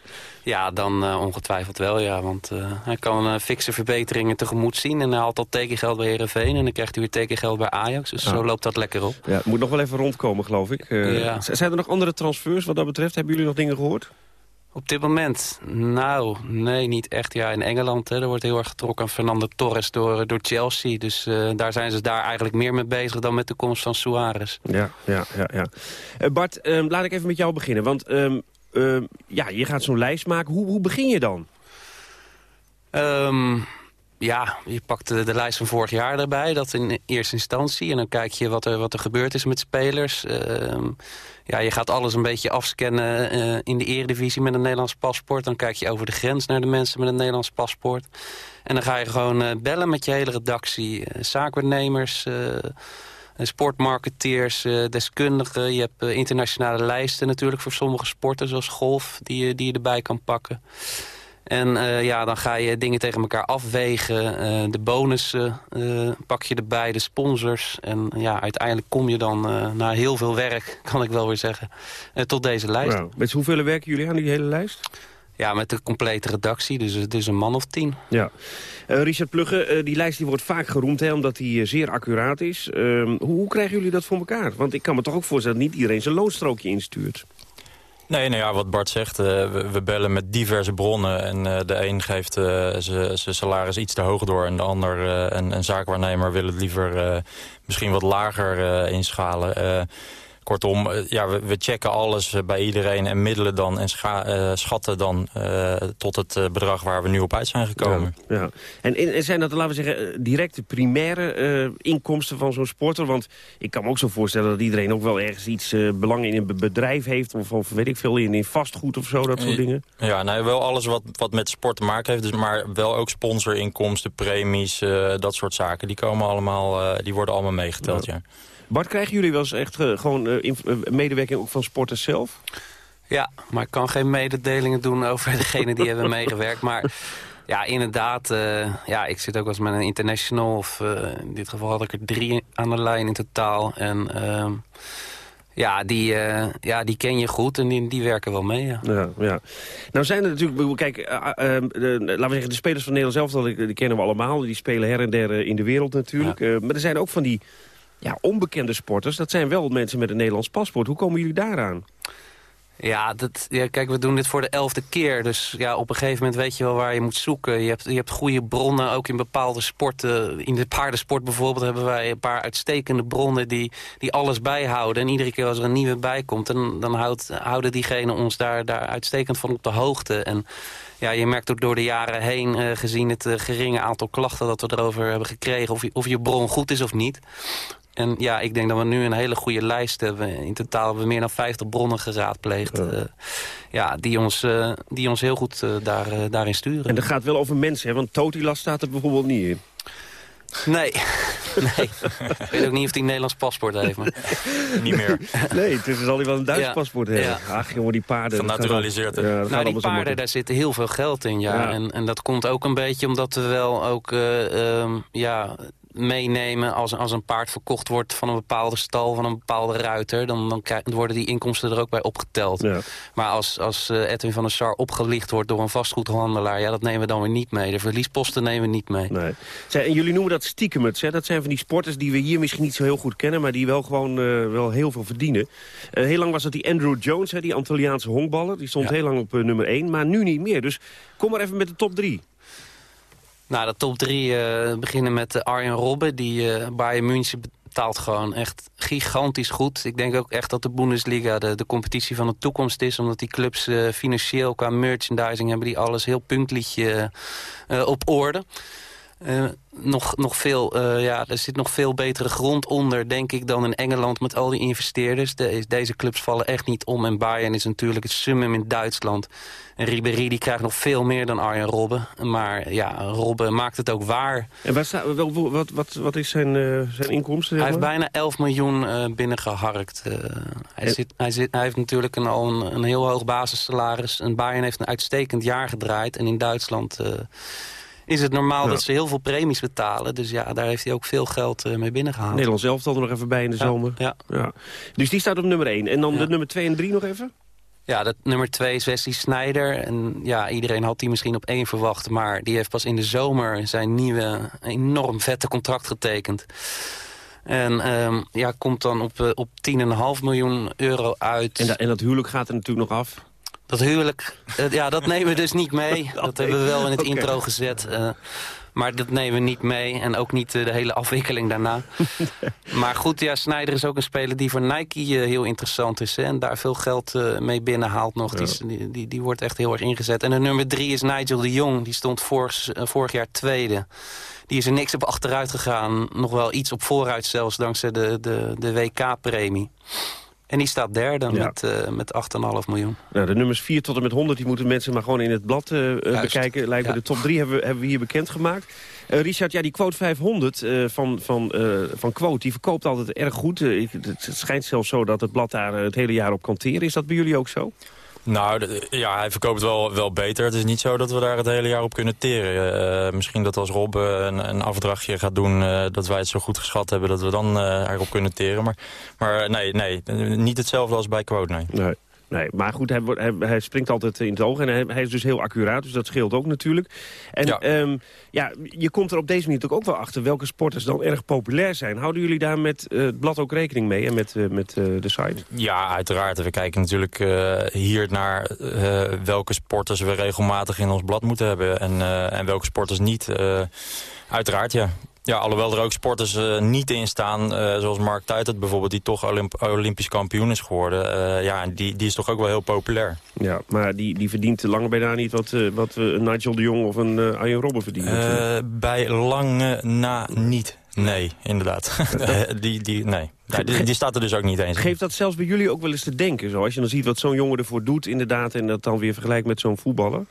Ja, dan uh, ongetwijfeld wel, ja. Want uh, hij kan uh, fikse verbeteringen tegemoet zien. En hij haalt al tekengeld bij Heerenveen. En dan krijgt hij weer tekengeld bij Ajax. Dus zo loopt dat lekker op. Ja, het moet nog wel even rondkomen, geloof ik. Ja. Zijn er nog andere transfers wat dat betreft? Hebben jullie nog dingen gehoord? Op dit moment? Nou, nee, niet echt. Ja, in Engeland hè, er wordt heel erg getrokken aan Fernando Torres door, door Chelsea. Dus uh, daar zijn ze daar eigenlijk meer mee bezig dan met de komst van Suarez. Ja, ja, ja. ja. Uh, Bart, um, laat ik even met jou beginnen. Want um, um, ja, je gaat zo'n lijst maken. Hoe, hoe begin je dan? ja, je pakt de, de, lijst van vorig jaar erbij, dat in eerste instantie. En dan kijk je wat er, wat er gebeurd is met spelers. Ja, je gaat alles een beetje afscannen uh, in de eredivisie met een Nederlands paspoort. Dan kijk je over de grens naar de mensen met een Nederlands paspoort. En dan ga je gewoon uh, bellen met je hele redactie. zaakwaarnemers, sportmarketeers, deskundigen. Je hebt internationale lijsten natuurlijk voor sommige sporten, zoals golf, die, die je erbij kan pakken. En uh, ja, dan ga je dingen tegen elkaar afwegen. Uh, de bonussen uh, pak je erbij, de sponsors. En ja, uiteindelijk kom je dan na heel veel werk, kan ik wel weer zeggen, tot deze lijst. Nou, met hoeveel werken jullie aan die hele lijst? Ja, met de complete redactie, dus het is een man of tien. Ja. Richard Plugge, die lijst die wordt vaak geroemd, hè, omdat die zeer accuraat is. Ehm, hoe, hoe krijgen jullie dat voor elkaar? Want ik kan me toch ook voorstellen dat niet iedereen zijn loonstrookje instuurt. Nee, nou ja, wat Bart zegt, uh, we, bellen met diverse bronnen. En uh, de een geeft uh, zijn salaris iets te hoog door... en de ander, een, een, zaakwaarnemer, wil het liever misschien wat lager inschalen... Kortom, eh, ja, we, we, checken alles eh, bij iedereen en middelen dan en uh, schatten dan uh, tot het bedrag waar we nu op uit zijn gekomen. Ja, ja. En, en, zijn dat, laten we zeggen, directe primaire inkomsten van zo'n sporter? Want ik kan me ook zo voorstellen dat iedereen ook wel ergens iets belang in een bedrijf heeft... Of, of, weet ik veel, in, in vastgoed of zo, dat soort dingen. Ja, nou, wel alles wat, wat met sport te maken heeft, dus, maar wel ook sponsorinkomsten, premies, dat soort zaken. Die, komen allemaal, die worden allemaal meegeteld, ja. Bart, krijgen jullie wel eens echt uh, gewoon uh, medewerking ook van sporters zelf? Ja, maar ik kan geen mededelingen doen over degene die hebben meegewerkt. Maar ja, inderdaad, uh, ja, ik zit ook wel eens met een international. Of in dit geval had ik er drie aan de lijn in totaal. En ehm, ja, die, ja, die ken je goed en die, die werken wel mee, ja. ja. Ja, Nou zijn er natuurlijk, kijk, ehm, de, laten we zeggen, de spelers van Nederland zelf, die, die kennen we allemaal. Die spelen her en der in de wereld natuurlijk. Ja. maar er zijn ook van die ja, onbekende sporters, dat zijn wel mensen met een Nederlands paspoort. Hoe komen jullie daaraan? Ja, dat, ja, kijk, we doen dit voor de elfde keer. Dus ja, op een gegeven moment weet je wel waar je moet zoeken. Je hebt, je hebt goede bronnen, ook in bepaalde sporten. In de paardensport bijvoorbeeld hebben wij een paar uitstekende bronnen... die, die alles bijhouden. En iedere keer als er een nieuwe bij komt... dan, dan houdt, houden diegenen ons daar, daar uitstekend van op de hoogte. En ja, je merkt ook door de jaren heen, uh, gezien het uh, geringe aantal klachten... dat we erover hebben gekregen, of je, of je bron goed is of niet... En ja, ik denk dat we nu een hele goede lijst hebben. In totaal hebben we meer dan 50 bronnen geraadpleegd. Ja, uh, ja die, ons, uh, die ons heel goed uh, daar, daarin sturen. En dat gaat wel over mensen, hè? want Totila staat er bijvoorbeeld niet in. Nee, nee. ik weet ook niet of hij een Nederlands paspoort heeft. Maar... niet meer. Nee, het zal hij wel een Duits ja. paspoort hebben. Ja. Ach jongen, die paarden. Genaturaliseerd. Ja, nou, die paarden, daar zit heel veel geld in, ja. En, en dat komt ook een beetje omdat we wel ook... Uh, um, ja, meenemen. Als, als een paard verkocht wordt van een bepaalde stal, van een bepaalde ruiter... dan, dan, worden die inkomsten er ook bij opgeteld. Ja. Maar als, als uh, Edwin van der Sar opgelicht wordt door een vastgoedhandelaar... ja, dat nemen we dan weer niet mee. De verliesposten nemen we niet mee. Nee. Zij, en jullie noemen dat stiekemets, hè? Dat zijn van die sporters die we hier misschien niet zo heel goed kennen... maar die wel gewoon uh, wel heel veel verdienen. Uh, heel lang was dat die Andrew Jones, hè, die Antilliaanse honkballer. Die stond Ja. heel lang op nummer 1, maar nu niet meer. Dus kom maar even met de top 3. Nou, de top drie eh, beginnen met uh, Arjen Robben. Die uh, Bayern München betaalt gewoon echt gigantisch goed. Ik denk ook echt dat de Bundesliga de, de competitie van de toekomst is. Omdat die clubs financieel qua merchandising hebben die alles heel puntlietje uh, op orde. Uh, nog, nog veel, uh, ja, er zit nog veel betere grond onder, denk ik, dan in Engeland met al die investeerders. De, deze clubs vallen echt niet om. En Bayern is natuurlijk het summum in Duitsland. En Ribéry die krijgt nog veel meer dan Arjen Robben. Maar ja, Robben maakt het ook waar. En wat, wat, wat, wat is zijn, uh, zijn inkomsten? Hij heeft bijna 11 miljoen binnengeharkt. Hij, en... zit, hij, zit, hij heeft natuurlijk een, al een, een heel hoog basissalaris. En Bayern heeft een uitstekend jaar gedraaid. En in Duitsland is het normaal ja. dat ze heel veel premies betalen. Dus ja, daar heeft hij ook veel geld uh, mee binnengehaald. Nederland zelf er nog even bij in de ja, zomer. Ja. ja. Dus die staat op nummer 1. En dan de nummer 2 en 3 nog even? Ja, dat nummer 2 is Wesley Sneijder. En ja, iedereen had die misschien op één verwacht. Maar die heeft pas in de zomer zijn nieuwe, enorm vette contract getekend. En um, ja, komt dan op, uh, op 10,5 miljoen euro uit. En, da en dat huwelijk gaat er natuurlijk nog af? Dat huwelijk, uh, ja, dat nemen we dus niet mee. Dat, dat hebben we wel in het okay. intro gezet. Uh, maar dat nemen we niet mee. En ook niet uh, de hele afwikkeling daarna. maar goed, ja, Snyder is ook een speler die voor Nike heel interessant is. Hè, en daar veel geld mee binnenhaalt nog. Ja. Die, die, die, wordt echt heel erg ingezet. En de nummer drie is Nigel de Jong. Die stond vorig, vorig jaar tweede. Die is er niks op achteruit gegaan. Nog wel iets op vooruit zelfs, dankzij de, de, de WK-premie. En die staat derde ja. met, uh, met 8,5 miljoen. Nou, de nummers 4 tot en met 100 die moeten mensen maar gewoon in het blad uh, bekijken. Lijkt me ja. de top 3 hebben we, hebben we hier bekendgemaakt. Uh, Richard, ja, die quote 500 van, van, van Quote, die verkoopt altijd erg goed. Het, schijnt zelfs zo dat het blad daar het hele jaar op kan teren. Is dat bij jullie ook zo? Nou, ja, hij verkoopt wel, wel beter. Het is niet zo dat we daar het hele jaar op kunnen teren. Uh, misschien dat als Rob uh, een, een, afdrachtje gaat doen... Uh, dat wij het zo goed geschat hebben dat we dan erop kunnen teren. Maar, maar nee, nee, niet hetzelfde als bij Quote, nee. Nee, maar goed, hij, hij, hij, springt altijd in het oog en hij, hij, is dus heel accuraat, dus dat scheelt ook natuurlijk. En ja. Um, ja, je komt er op deze manier natuurlijk ook wel achter welke sporters dan erg populair zijn. Houden jullie daar met uh, het blad ook rekening mee en met, uh, met uh, de site? Ja, uiteraard. We kijken natuurlijk hier naar welke sporters we regelmatig in ons blad moeten hebben en, en welke sporters niet. uiteraard, ja. Ja, alhoewel er ook sporters uh, niet in staan, uh, zoals Mark Tuitert bijvoorbeeld... die toch Olymp Olympisch kampioen is geworden. Uh, ja, die, die is toch ook wel heel populair. Ja, maar die, die verdient lange bijna niet wat, wat een Nigel de Jong of een Arjen Robben verdienen. bij lange na niet. Nee, inderdaad. die, die, nee. nee die, die, staat er dus ook niet eens. Geeft dat zelfs bij jullie ook wel eens te denken? Zo? Als je dan ziet wat zo'n jongen ervoor doet inderdaad... en dat dan weer vergelijkt met zo'n voetballer?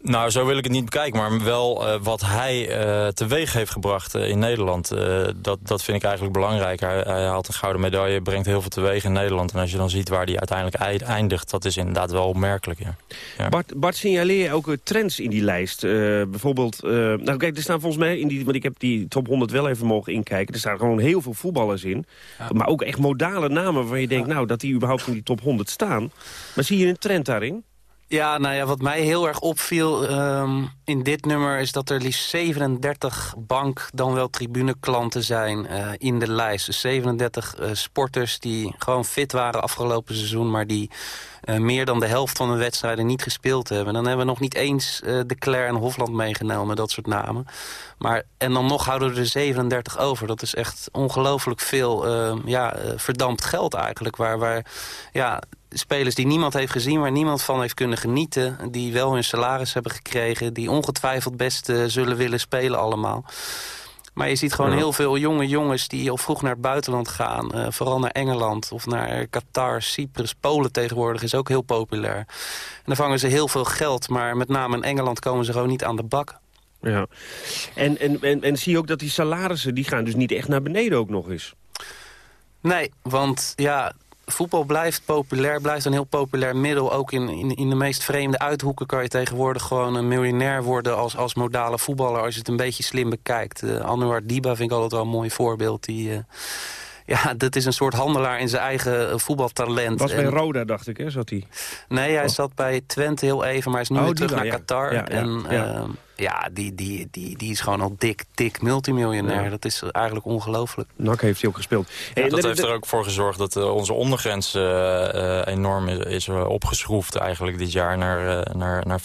Nou, zo wil ik het niet bekijken, maar wel uh, wat hij uh, teweeg heeft gebracht uh, in Nederland. dat, dat vind ik eigenlijk belangrijk. Hij, hij haalt een gouden medaille, brengt heel veel teweeg in Nederland. En als je dan ziet waar hij uiteindelijk eindigt, dat is inderdaad wel opmerkelijk. Ja. Ja. Bart, Bart, signaleer je ook trends in die lijst? bijvoorbeeld, nou kijk, er staan volgens mij, in die, want ik heb die top 100 wel even mogen inkijken. Er staan gewoon heel veel voetballers in. Ja. Maar ook echt modale namen waarvan je denkt, nou, dat die überhaupt in die top 100 staan. Maar zie je een trend daarin? Ja, nou ja, wat mij heel erg opviel um, in dit nummer... is dat er liefst 37 bank, dan wel tribuneklanten zijn uh, in de lijst. Dus 37 uh, sporters die gewoon fit waren afgelopen seizoen... maar die uh, meer dan de helft van de wedstrijden niet gespeeld hebben. Dan hebben we nog niet eens de Claire en Hofland meegenomen, dat soort namen. Maar, en dan nog houden we er 37 over. Dat is echt ongelooflijk veel ehm, ja, verdampt geld eigenlijk. Waar, waar ja, spelers die niemand heeft gezien, waar niemand van heeft kunnen genieten... die wel hun salaris hebben gekregen... die ongetwijfeld best uh, zullen willen spelen allemaal. Maar je ziet gewoon ja. heel veel jonge jongens die al vroeg naar het buitenland gaan. Uh, vooral naar Engeland of naar Qatar, Cyprus, Polen tegenwoordig is ook heel populair. En dan vangen ze heel veel geld, maar met name in Engeland komen ze gewoon niet aan de bak. Ja. En, en, en, en zie je ook dat die salarissen, die gaan dus niet echt naar beneden ook nog eens? Nee, want ja, voetbal blijft populair, blijft een heel populair middel. Ook in, in, in de meest vreemde uithoeken kan je tegenwoordig gewoon een miljonair worden als, als modale voetballer. Als je het een beetje slim bekijkt. Uh, Anouar Diba vind ik altijd wel een mooi voorbeeld. Die, uh, ja, dat is een soort handelaar in zijn eigen uh, voetbaltalent. Was bij Roda, dacht ik, hè, zat hij? Nee, hij oh. zat bij Twente heel even, maar hij is nu oh, weer terug naar ja. Qatar. Ja, ja, en ja. die, die, die, die is gewoon al dik, dik multimiljonair. Ja. Dat is eigenlijk ongelooflijk. NAC heeft hij ook gespeeld. Ja, dat heeft er ook voor gezorgd dat eh, onze ondergrens eh, eh, enorm is, is opgeschroefd eigenlijk dit jaar naar, naar, naar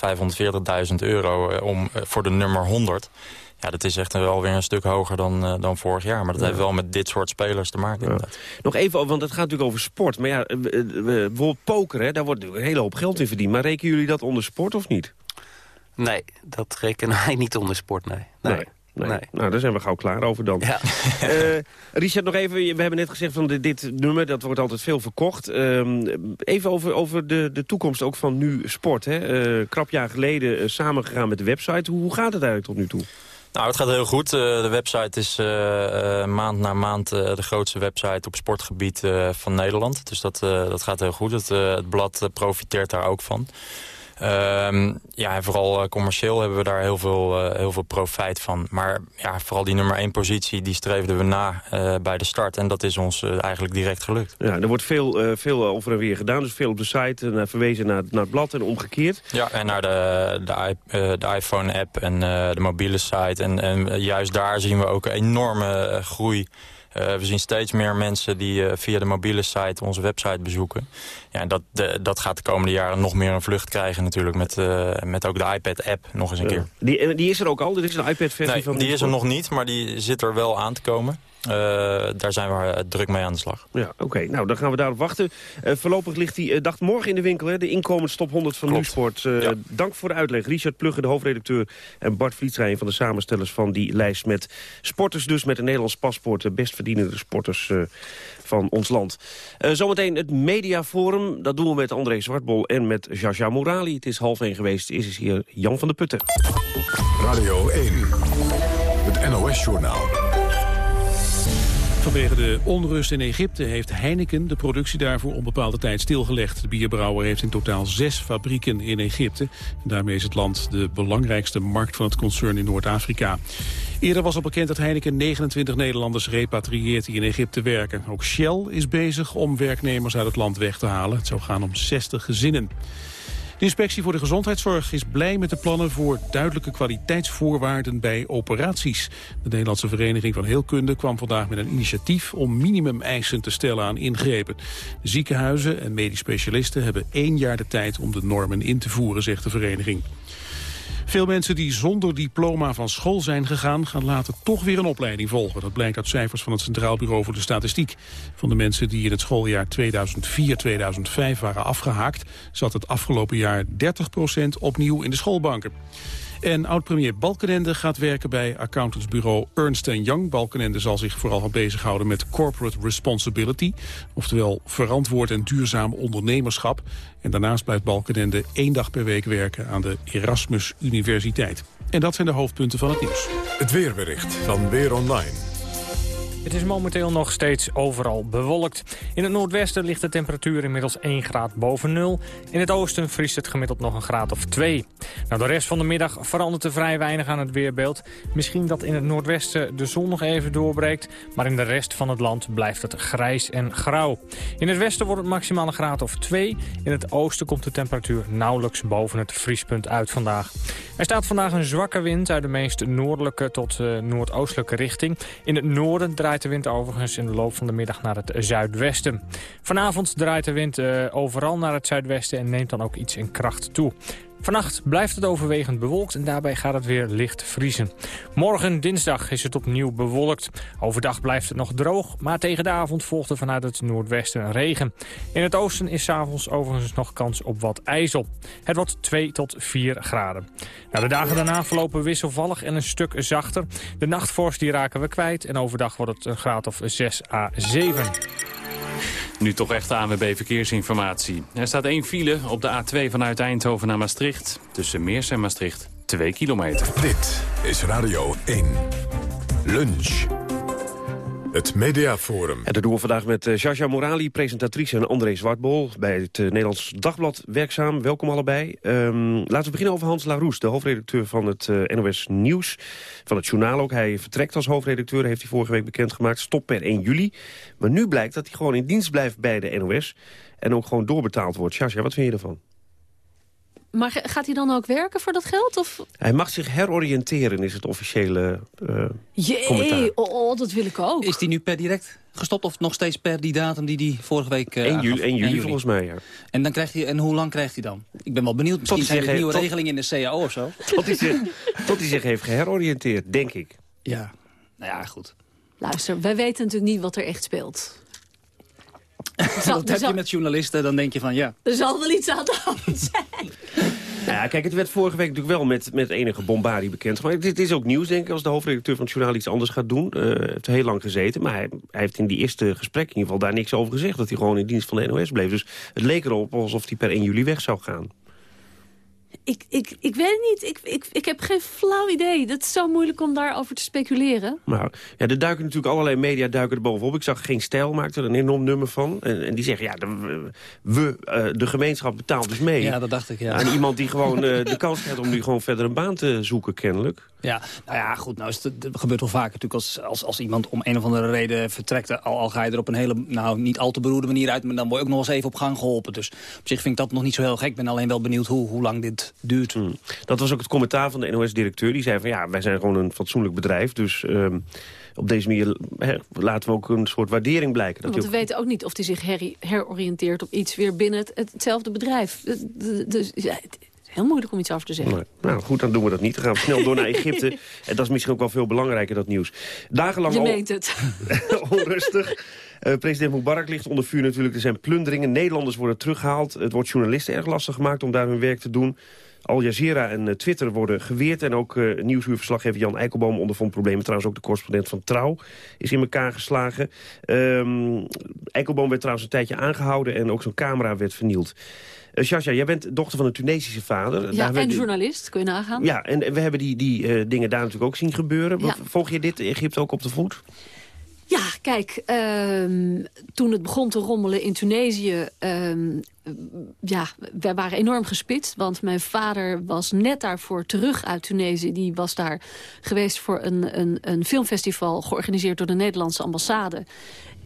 540.000 euro om, voor de nummer 100. Ja, dat is echt wel weer een stuk hoger dan, dan vorig jaar. Maar dat Ja. heeft wel met dit soort spelers te maken. inderdaad. Nog even, over- want het gaat natuurlijk over sport. Maar ja, bijvoorbeeld poker, hè, daar wordt een hele hoop geld in verdiend. Maar rekenen jullie dat onder sport of niet? Nee, dat rekenen wij niet onder sport, nee. Nee. Nee. Nee. Nou, daar zijn we gauw klaar over dan. Ja. Eh, Richard, nog even. We hebben net gezegd van dit, dit nummer, dat wordt altijd veel verkocht. Ehm, even over, over de, de toekomst ook van nu sport. Hè? Eh, krap jaar geleden uh, samengegaan met de website. Hoe, hoe gaat het eigenlijk tot nu toe? Nou, het gaat heel goed. Uh, de website is uh, uh, maand na maand de grootste website op sportgebied van Nederland. Dus dat, dat gaat heel goed. Het, het blad profiteert daar ook van. Um, ja, en vooral commercieel hebben we daar heel veel, heel veel profijt van. Maar ja, vooral die nummer één positie, die streefden we na bij de start. En dat is ons eigenlijk direct gelukt. Ja, er wordt veel, veel over en weer gedaan. Dus veel op de site, verwezen naar, naar het blad en omgekeerd. Ja, en naar de, de, de iPhone-app en de mobiele site. En, en juist daar zien we ook een enorme groei uh, we zien steeds meer mensen die uh, via de mobiele site onze website bezoeken. Ja, en dat, de, dat gaat de komende jaren nog meer een vlucht krijgen natuurlijk met, uh, met ook de iPad-app nog eens een keer. Die, die is er ook al? Dit is een iPad-versie nee, van... die is er nog niet, maar die zit er wel aan te komen. Uh, daar zijn we druk mee aan de slag. Ja, oké. Okay. Nou, dan gaan we daarop wachten. Uh, voorlopig ligt die uh, dag morgen in de winkel, hè? de inkomenstop 100 van Nieuwsport. Ja. Dank voor de uitleg. Richard Plugge, de hoofdredacteur, en Bart Vlietsrijn van de samenstellers van die lijst met sporters dus met een Nederlands paspoort. De best verdienende sporters van ons land. zometeen het Mediaforum. Dat doen we met André Zwartbol en met Jaja Morali. Het is half één geweest. Is is hier Jan van der Putten. Radio 1. Het NOS-journaal. Vanwege de onrust in Egypte heeft Heineken de productie daar voor onbepaalde tijd stilgelegd. De bierbrouwer heeft in totaal zes fabrieken in Egypte. En daarmee is het land de belangrijkste markt van het concern in Noord-Afrika. Eerder was al bekend dat Heineken 29 Nederlanders repatrieert die in Egypte werken. Ook Shell is bezig om werknemers uit het land weg te halen. Het zou gaan om 60 gezinnen. De inspectie voor de gezondheidszorg is blij met de plannen voor duidelijke kwaliteitsvoorwaarden bij operaties. De Nederlandse Vereniging van Heelkunde kwam vandaag met een initiatief om minimumeisen te stellen aan ingrepen. Ziekenhuizen en medisch specialisten hebben één jaar de tijd om de normen in te voeren, zegt de vereniging. Veel mensen die zonder diploma van school zijn gegaan... gaan later toch weer een opleiding volgen. Dat blijkt uit cijfers van het Centraal Bureau voor de Statistiek. Van de mensen die in het schooljaar 2004-2005 waren afgehaakt... zat het afgelopen jaar 30% opnieuw in de schoolbanken. En oud-premier Balkenende gaat werken bij accountantsbureau Ernst Young. Balkenende zal zich vooral gaan bezighouden met corporate responsibility. Oftewel verantwoord en duurzaam ondernemerschap. En daarnaast blijft Balkenende één dag per week werken aan de Erasmus Universiteit. En dat zijn de hoofdpunten van het nieuws. Het weerbericht van Weer Online. Het is momenteel nog steeds overal bewolkt. In het noordwesten ligt de temperatuur inmiddels 1 graad boven nul. In het oosten vriest het gemiddeld nog een graad of 2. Nou, de rest van de middag verandert er vrij weinig aan het weerbeeld. Misschien dat in het noordwesten de zon nog even doorbreekt... maar in de rest van het land blijft het grijs en grauw. In het westen wordt het maximaal een graad of 2. In het oosten komt de temperatuur nauwelijks boven het vriespunt uit vandaag. Er staat vandaag een zwakke wind uit de meest noordelijke tot uh, noordoostelijke richting. In het noorden draait de wind overigens in de loop van de middag naar het zuidwesten. Vanavond draait de wind uh, overal naar het zuidwesten en neemt dan ook iets in kracht toe. Vannacht blijft het overwegend bewolkt en daarbij gaat het weer licht vriezen. Morgen dinsdag is het opnieuw bewolkt. Overdag blijft het nog droog, maar tegen de avond volgt er vanuit het noordwesten regen. In het oosten is s'avonds overigens nog kans op wat ijzel. Het wordt 2 tot 4 graden. De dagen daarna verlopen wisselvallig en een stuk zachter. De nachtvorst die raken we kwijt en overdag wordt het een graad of 6 à 7. Nu toch echt ANWB Verkeersinformatie. Er staat één file op de A2 vanuit Eindhoven naar Maastricht. Tussen Meers en Maastricht, 2 kilometer. Dit is Radio 1. Lunch. Het Mediaforum. En dat doen we vandaag met uh, Jaja Morali, presentatrice en André Zwartbol... bij het uh, Nederlands Dagblad werkzaam. Welkom allebei. Um, laten we beginnen over Hans Laroes, de hoofdredacteur van het uh, NOS Nieuws. Van het journaal ook. Hij vertrekt als hoofdredacteur, heeft hij vorige week bekendgemaakt. Stop per 1 juli. Maar nu blijkt dat hij gewoon in dienst blijft bij de NOS... en ook gewoon doorbetaald wordt. Jaja, wat vind je ervan? Maar gaat hij dan ook werken voor dat geld? Of? Hij mag zich heroriënteren, is het officiële uh, Jee, oh, oh, dat wil ik ook. Is hij nu per direct gestopt of nog steeds per die datum die hij vorige week uh, 1 juli, 1 juli, volgens mij, ja. En, dan krijgt hij, en hoe lang krijgt hij dan? Ik ben wel benieuwd. Misschien zijn er nieuwe tot, regelingen in de CAO of zo. Tot hij, zich, tot hij zich heeft geheroriënteerd, denk ik. Ja, nou ja, goed. Luister, wij weten natuurlijk niet wat er echt speelt. Zal, dat heb zal, je met journalisten, dan denk je van ja. Er zal wel iets aan de hand zijn. Nou ja, kijk, het werd vorige week natuurlijk wel met, met enige bombardie bekend. Maar dit is ook nieuws, denk ik, als de hoofdredacteur van het journaal iets anders gaat doen. Uh, heeft heel lang gezeten, maar hij, heeft in die eerste gesprek in ieder geval daar niks over gezegd. Dat hij gewoon in dienst van de NOS bleef. Dus het leek erop alsof hij per 1 juli weg zou gaan. Ik, ik, ik weet het niet. Ik, ik, ik heb geen flauw idee. Dat is zo moeilijk om daarover te speculeren. Nou, ja, er duiken natuurlijk allerlei media duiken er bovenop. Ik zag Geen Stijl maakte er een enorm nummer van. En, en die zeggen, ja, de, we, uh, de gemeenschap betaalt dus mee. Ja, dat dacht ik, ja. En iemand die gewoon uh, de kans krijgt om nu gewoon verder een baan te zoeken, kennelijk. Ja, nou ja, goed. Nou, het, het gebeurt wel vaak natuurlijk als, als, als iemand om een of andere reden vertrekt. Al, al ga je er op een hele, nou, niet al te beroerde manier uit. Maar dan word je ook nog eens even op gang geholpen. Dus op zich vind ik dat nog niet zo heel gek. Ik ben alleen wel benieuwd hoe, hoe lang dit duurt. Hmm. Dat was ook het commentaar van de NOS-directeur. Die zei van ja, wij zijn gewoon een fatsoenlijk bedrijf. Dus um, op deze manier he, laten we ook een soort waardering blijken. Dat Want we ook... weten ook niet of hij zich her heroriënteert op iets weer binnen het, hetzelfde bedrijf. Dus ja, heel moeilijk om iets over te zeggen. Nee. Nou goed, dan doen we dat niet. Dan gaan we snel door naar Egypte. En dat is misschien ook wel veel belangrijker, dat nieuws. Dagenlang Je meent het. onrustig. Uh, president Mubarak ligt onder vuur natuurlijk. Er zijn plunderingen. Nederlanders worden teruggehaald. Het wordt journalisten erg lastig gemaakt om daar hun werk te doen. Al Jazeera en uh, Twitter worden geweerd. En ook uh, nieuwsuurverslaggever Jan Eikelboom ondervond problemen. Trouwens ook de correspondent van Trouw is in elkaar geslagen. Um, Eikelboom werd trouwens een tijdje aangehouden en ook zijn camera werd vernield. Uh, Shasha, jij bent dochter van een Tunesische vader. Ja, en journalist, kun je nagaan. Ja, en we hebben die, die uh, dingen daar natuurlijk ook zien gebeuren. Ja. Volg je dit Egypte ook op de voet? Ja, kijk, um, toen het begon te rommelen in Tunesië... Um, ja, wij waren enorm gespitst. Want mijn vader was net daarvoor terug uit Tunesië. Die was daar geweest voor een, een, een filmfestival... georganiseerd door de Nederlandse ambassade.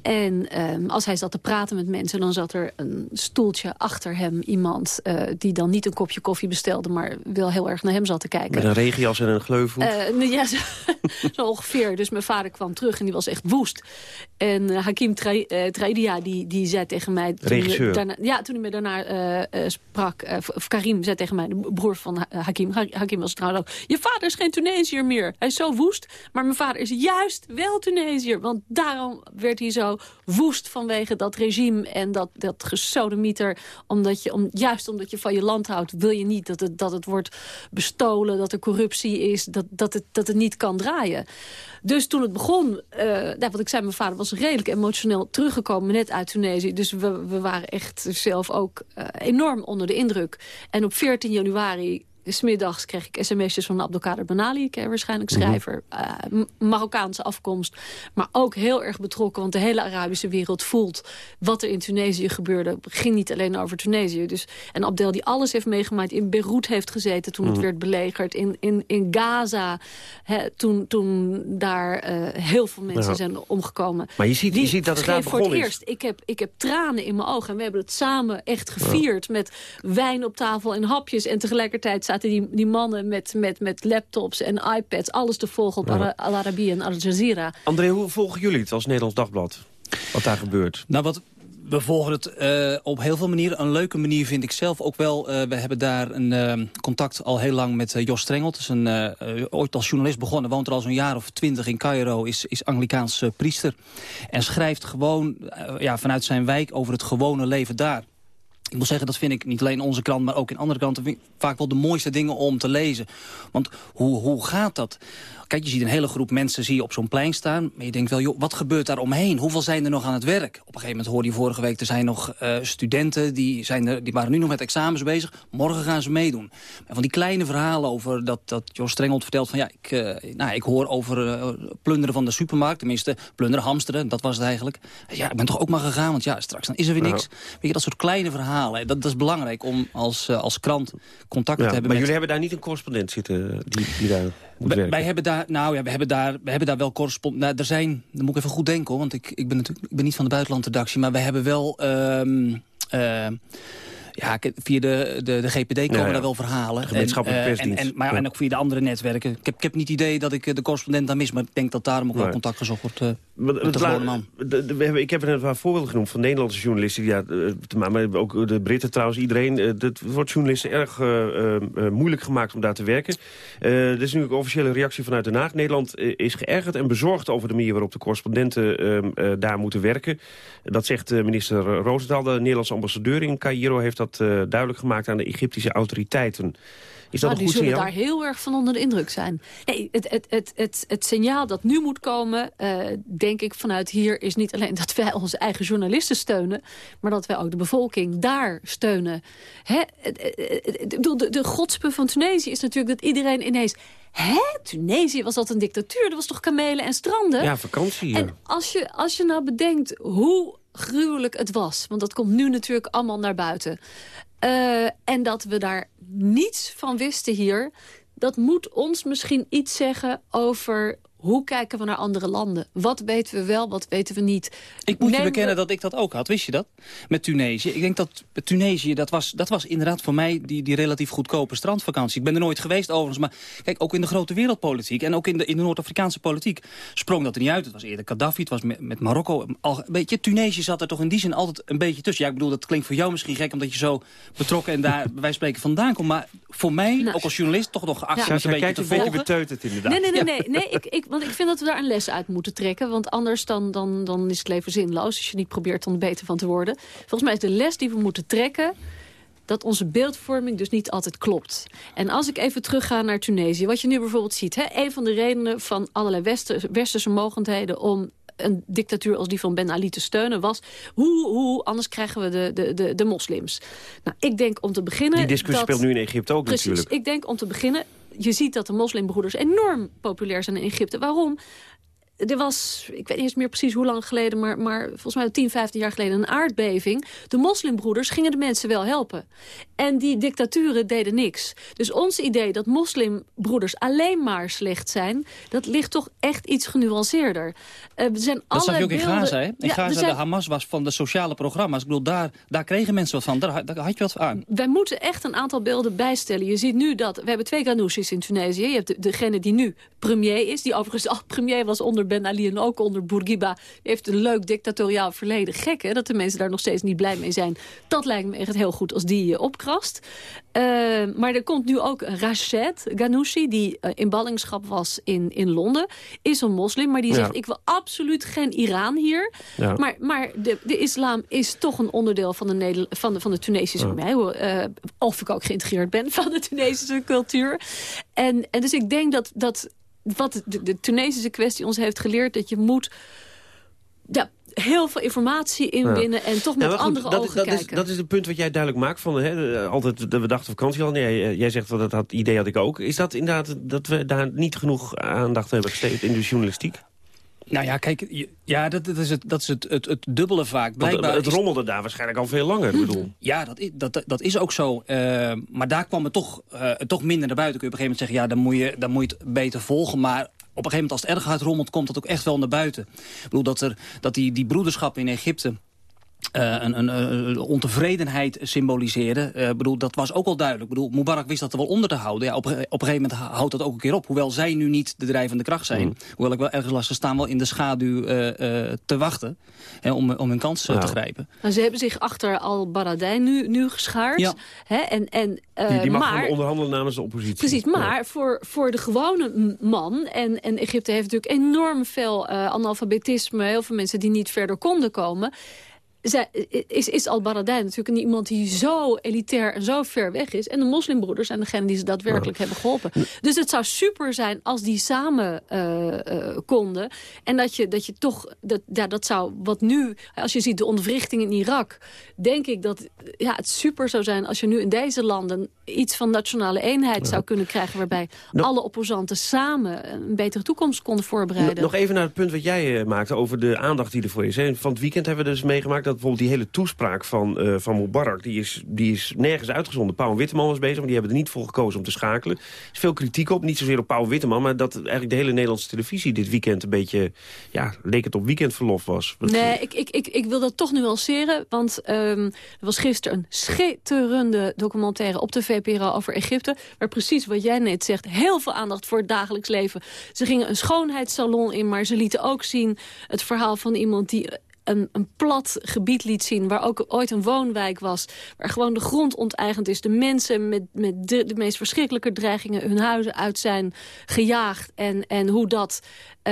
En um, als hij zat te praten met mensen, dan zat er een stoeltje achter hem iemand... Uh, die dan niet een kopje koffie bestelde, maar wel heel erg naar hem zat te kijken. Met een regenjas en een gleufvoet? Uh, ja, zo, zo, ongeveer. Dus mijn vader kwam terug en die was echt woest. En uh, Hakim Traidia, die, die zei tegen mij... Regisseur? Daarna, ja, toen hij me daarna sprak, of Karim zei tegen mij, de broer van Hakim... Hakim was trouwens ook, je vader is geen Tunesiër meer. Hij is zo woest, maar mijn vader is juist wel Tunesiër. Want daarom werd hij zo woest vanwege dat regime en dat, dat gesodemieter. Omdat je, om, juist omdat je van je land houdt, wil je niet dat het, dat het wordt bestolen, dat er corruptie is, dat, dat, het, dat het niet kan draaien. Dus toen het begon, uh, wat ik zei, mijn vader was redelijk emotioneel teruggekomen net uit Tunesië. Dus we, we waren echt zelf ook uh, enorm onder de indruk. En op 14 januari Smiddags kreeg ik sms'jes van Abdelkader Benali. Ik ken waarschijnlijk mhm. schrijver. Uh, Marokkaanse afkomst. Maar ook heel erg betrokken. Want de hele Arabische wereld voelt wat er in Tunesië gebeurde. Het ging niet alleen over Tunesië. Dus, en Abdel die alles heeft meegemaakt. In Beirut heeft gezeten toen het mhm. werd belegerd. In, in, in Gaza. toen, toen daar uh, heel veel mensen zijn omgekomen. Maar je ziet, je ziet dat het daar voor het eerst. Ik heb, ik heb tranen in mijn ogen. En we hebben het samen echt gevierd. Met wijn op tafel en hapjes. En tegelijkertijd zaten die, die mannen met, met, met laptops en iPads... alles te volgen op ja. Al Arabië en Al Jazeera. André, hoe volgen jullie het als Nederlands Dagblad? Wat daar gebeurt? Nou, wat, we volgen het uh, op heel veel manieren. Een leuke manier vind ik zelf ook wel. Uh, we hebben daar een uh, contact al heel lang met Jos Strengel. Het is een, ooit als journalist begonnen. Woont er al zo'n jaar of twintig in Cairo. Is, is Anglikaans priester. En schrijft gewoon ja, vanuit zijn wijk over het gewone leven daar. Ik moet zeggen, dat vind ik niet alleen onze krant, maar ook in andere kranten... vaak wel de mooiste dingen om te lezen. Want hoe, hoe gaat dat? Kijk, je ziet een hele groep mensen zie je op zo'n plein staan. Maar je denkt wel, joh, wat gebeurt daar omheen? Hoeveel zijn er nog aan het werk? Op een gegeven moment hoorde je vorige week, er zijn nog uh, studenten... Die, zijn er, die waren nu nog met examens bezig. Morgen gaan ze meedoen. En van die kleine verhalen over dat, dat Jos Strengelt vertelt... van ja, ik, uh, nou, ik hoor over uh, plunderen van de supermarkt. Tenminste, plunderen, hamsteren, dat was het eigenlijk. Ja, ik ben toch ook maar gegaan, want ja, straks dan is er weer niks. Weet je, dat soort kleine verhalen. Dat, dat is belangrijk om als, als krant contact ja, te hebben Maar met... jullie hebben daar niet een correspondent zitten die, die daar moet wij, werken? wij hebben daar, nou ja, we hebben daar, we hebben daar wel correspondent. Nou, er zijn, dan moet ik even goed denken hoor, want ik, ik ben natuurlijk, ik ben niet van de buitenlandredactie, maar we hebben wel. Um, uh, ja, via de, de, de GPD komen ja. daar wel verhalen. Gemeenschappelijke en, uh, persdienst. En, en, maar, ja, en ook via de andere netwerken. Ik heb, ik heb niet het idee dat ik eh, de correspondent daar mis, maar ik denk dat daarom ook wel contact gezocht wordt uh, Want met de gewone man. de- de- we hebben, ik heb er een paar voorbeelden genoemd van Nederlandse journalisten. Die, ja, eh, te maar ook de Britten trouwens, iedereen. eh, Het wordt journalisten erg eh, eh, eh, moeilijk gemaakt om daar te werken. Eh er is nu ook een officiële reactie vanuit Den Haag. Nederland eh, is geërgerd en bezorgd over de manier waarop de correspondenten eh, eh, daar moeten werken. Dat zegt eh, minister Roosendaal. De Nederlandse ambassadeur in Cairo heeft dat eh, duidelijk gemaakt aan de Egyptische autoriteiten. Is dat Nou, een die goed zullen signaal? daar heel erg van onder de indruk zijn. Nee, het, het, het, het, het signaal dat nu moet komen, eh, denk ik vanuit hier... is niet alleen dat wij onze eigen journalisten steunen... maar dat wij ook de bevolking daar steunen. Hè? Ik bedoel, De, de godspe van Tunesië is natuurlijk dat iedereen ineens... Hè? Tunesië, was dat een dictatuur? Dat was toch kamelen en stranden? Ja, vakantie. ja. En als je, als je nou bedenkt hoe gruwelijk het was... want dat komt nu natuurlijk allemaal naar buiten... eh, en dat we daar niets van wisten hier... dat moet ons misschien iets zeggen over... hoe kijken we naar andere landen? Wat weten we wel, wat weten we niet? Ik moet je bekennen we- dat ik dat ook had. Wist je dat? Met Tunesië. Ik denk dat Tunesië, dat was, dat was inderdaad voor mij die, die relatief goedkope strandvakantie. Ik ben er nooit geweest overigens. Maar kijk, ook in de grote wereldpolitiek en ook in de, in de Noord-Afrikaanse politiek sprong dat er niet uit. Het was eerder Gaddafi, het was met, met Marokko. Al, weet je, Tunesië zat er toch in die zin altijd een beetje tussen. Ja, ik bedoel, dat klinkt voor jou misschien gek omdat je zo betrokken en daar van spreken vandaan komt. Maar voor mij, ook als journalist, toch nog geacht Ja. het een beetje te een beetje volgen. beteuterd inderdaad. Nee, nee, nee, nee. nee ik, ik, want ik vind dat we daar een les uit moeten trekken. Want anders dan, dan, dan is het leven zinloos. Als je niet probeert om er beter van te worden. Volgens mij is de les die we moeten trekken dat onze beeldvorming dus niet altijd klopt. En als ik even terugga naar Tunesië, wat je nu bijvoorbeeld ziet... Hè, een van de redenen van allerlei Westen, westerse mogendheden... om een dictatuur als die van Ben Ali te steunen was... hoe, hoe anders krijgen we de, de, de, de moslims? Nou, ik denk om te beginnen... Die discussie dat- speelt nu in Egypte ook Precies. natuurlijk. Ik denk om te beginnen... je ziet dat de moslimbroeders enorm populair zijn in Egypte. Waarom? Er was, ik weet niet eens meer precies hoe lang geleden... maar, maar volgens mij 10, 15 jaar geleden een aardbeving. De moslimbroeders gingen de mensen wel helpen. En die dictaturen deden niks. Dus ons idee dat moslimbroeders alleen maar slecht zijn... dat ligt toch echt iets genuanceerder. Eh, er zijn Dat zag je ook in beelden- Gaza, hè? In Ja, Gaza, zijn- de Hamas was van de sociale programma's. Ik bedoel, daar, daar kregen mensen wat van. Daar, had- daar had je wat aan. wij moeten echt een aantal beelden bijstellen. Je ziet nu dat... We hebben twee Ghanoushis in Tunesië. Je hebt de- degene die nu premier is. Die overigens al premier was onder Ben Ali en ook onder Bourguiba. Heeft een leuk dictatoriaal verleden. Gek hè, dat de mensen daar nog steeds niet blij mee zijn. Dat lijkt me echt heel goed als die eh, opkrast. Eh, maar er komt nu ook Rached Ghanouchi... die eh, in ballingschap was in, in Londen. Is een moslim, maar die Ja. zegt... ik wil absoluut geen Iran hier. Ja. Maar, maar de, de islam is toch een onderdeel van de, Neder van de, van de Tunesische... Ja. of ik ook geïntegreerd ben van de Tunesische cultuur. En, en dus ik denk dat, dat wat de, de Tunesische kwestie ons heeft geleerd... dat je moet ja, heel veel informatie inwinnen... en toch met Ja, goed, andere dat, ogen dat kijken. Is, dat is het punt wat jij duidelijk maakt. Van, hè, altijd, de- we dachten vakantie al. Nee, eh, jij zegt dat dat, dat idee had ik ook. Is dat inderdaad dat we daar niet genoeg aandacht hebben gesteed in de journalistiek? Nou ja, kijk, ja, dat, dat is, het, dat is het, het, het dubbele vaak. Blijkbaar het is- rommelde daar waarschijnlijk al veel langer. Ik bedoel. Ja, dat is, dat, dat is ook zo. Eh, maar daar kwam het toch, eh, toch minder naar buiten. Kun je op een gegeven moment zeggen, ja, dan moet je, dan moet je het beter volgen. Maar op een gegeven moment, als het erg hard rommelt, komt dat ook echt wel naar buiten. Ik bedoel, dat, er, dat die, die broederschap in Egypte... eh, een, een, een ontevredenheid symboliseerde. Eh, bedoel, dat was ook al duidelijk. Ik bedoel, Mubarak wist dat er wel onder te houden. Ja, op, een- op een gegeven moment houdt dat ook een keer op. Hoewel zij nu niet de drijvende kracht zijn. Hoewel ik wel ergens las, ze staan wel in de schaduw eh, eh, te wachten. Hè, om, om hun kans Ja. te grijpen. Nou, ze hebben zich achter al-Baradei nu, nu geschaard. Ja. Hè? En, en, eh, Die, die mag maar, gewoon onderhandelen namens de oppositie. Precies, maar voor, voor de gewone man... En, en Egypte heeft natuurlijk enorm veel eh, analfabetisme... heel veel mensen die niet verder konden komen... is, is Al-Baradei natuurlijk niet iemand die zo elitair en zo ver weg is. En de moslimbroeders zijn degene die ze daadwerkelijk hebben geholpen. Dus het zou super zijn als die samen uh, konden. En dat je, dat je toch, dat, ja, dat zou wat nu, als je ziet de ontwrichting in Irak, denk ik dat ja, het super zou zijn als je nu in deze landen iets van nationale eenheid zou kunnen krijgen, waarbij alle opposanten samen een betere toekomst konden voorbereiden. Nog even naar het punt wat jij maakte over de aandacht die ervoor is. Van het weekend hebben we dus meegemaakt dat bijvoorbeeld die hele toespraak van, uh, van Mubarak... Die is, die is nergens uitgezonden. Paul Witteman was bezig, maar die hebben er niet voor gekozen om te schakelen. Er is veel kritiek op, niet zozeer op Paul Witteman... maar dat eigenlijk de hele Nederlandse televisie dit weekend een beetje... ja, leek het op weekendverlof was. nee, ik, ik, ik, ik wil dat toch nuanceren, want um, er was gisteren een schitterende documentaire op de VPRO over Egypte... waar precies wat jij net zegt, heel veel aandacht voor het dagelijks leven. Ze gingen een schoonheidssalon in, maar ze lieten ook zien het verhaal van iemand die een, een plat gebied liet zien... waar ook ooit een woonwijk was... waar gewoon de grond onteigend is. De mensen met, met de, de meest verschrikkelijke dreigingen... hun huizen uit zijn gejaagd. En, en hoe dat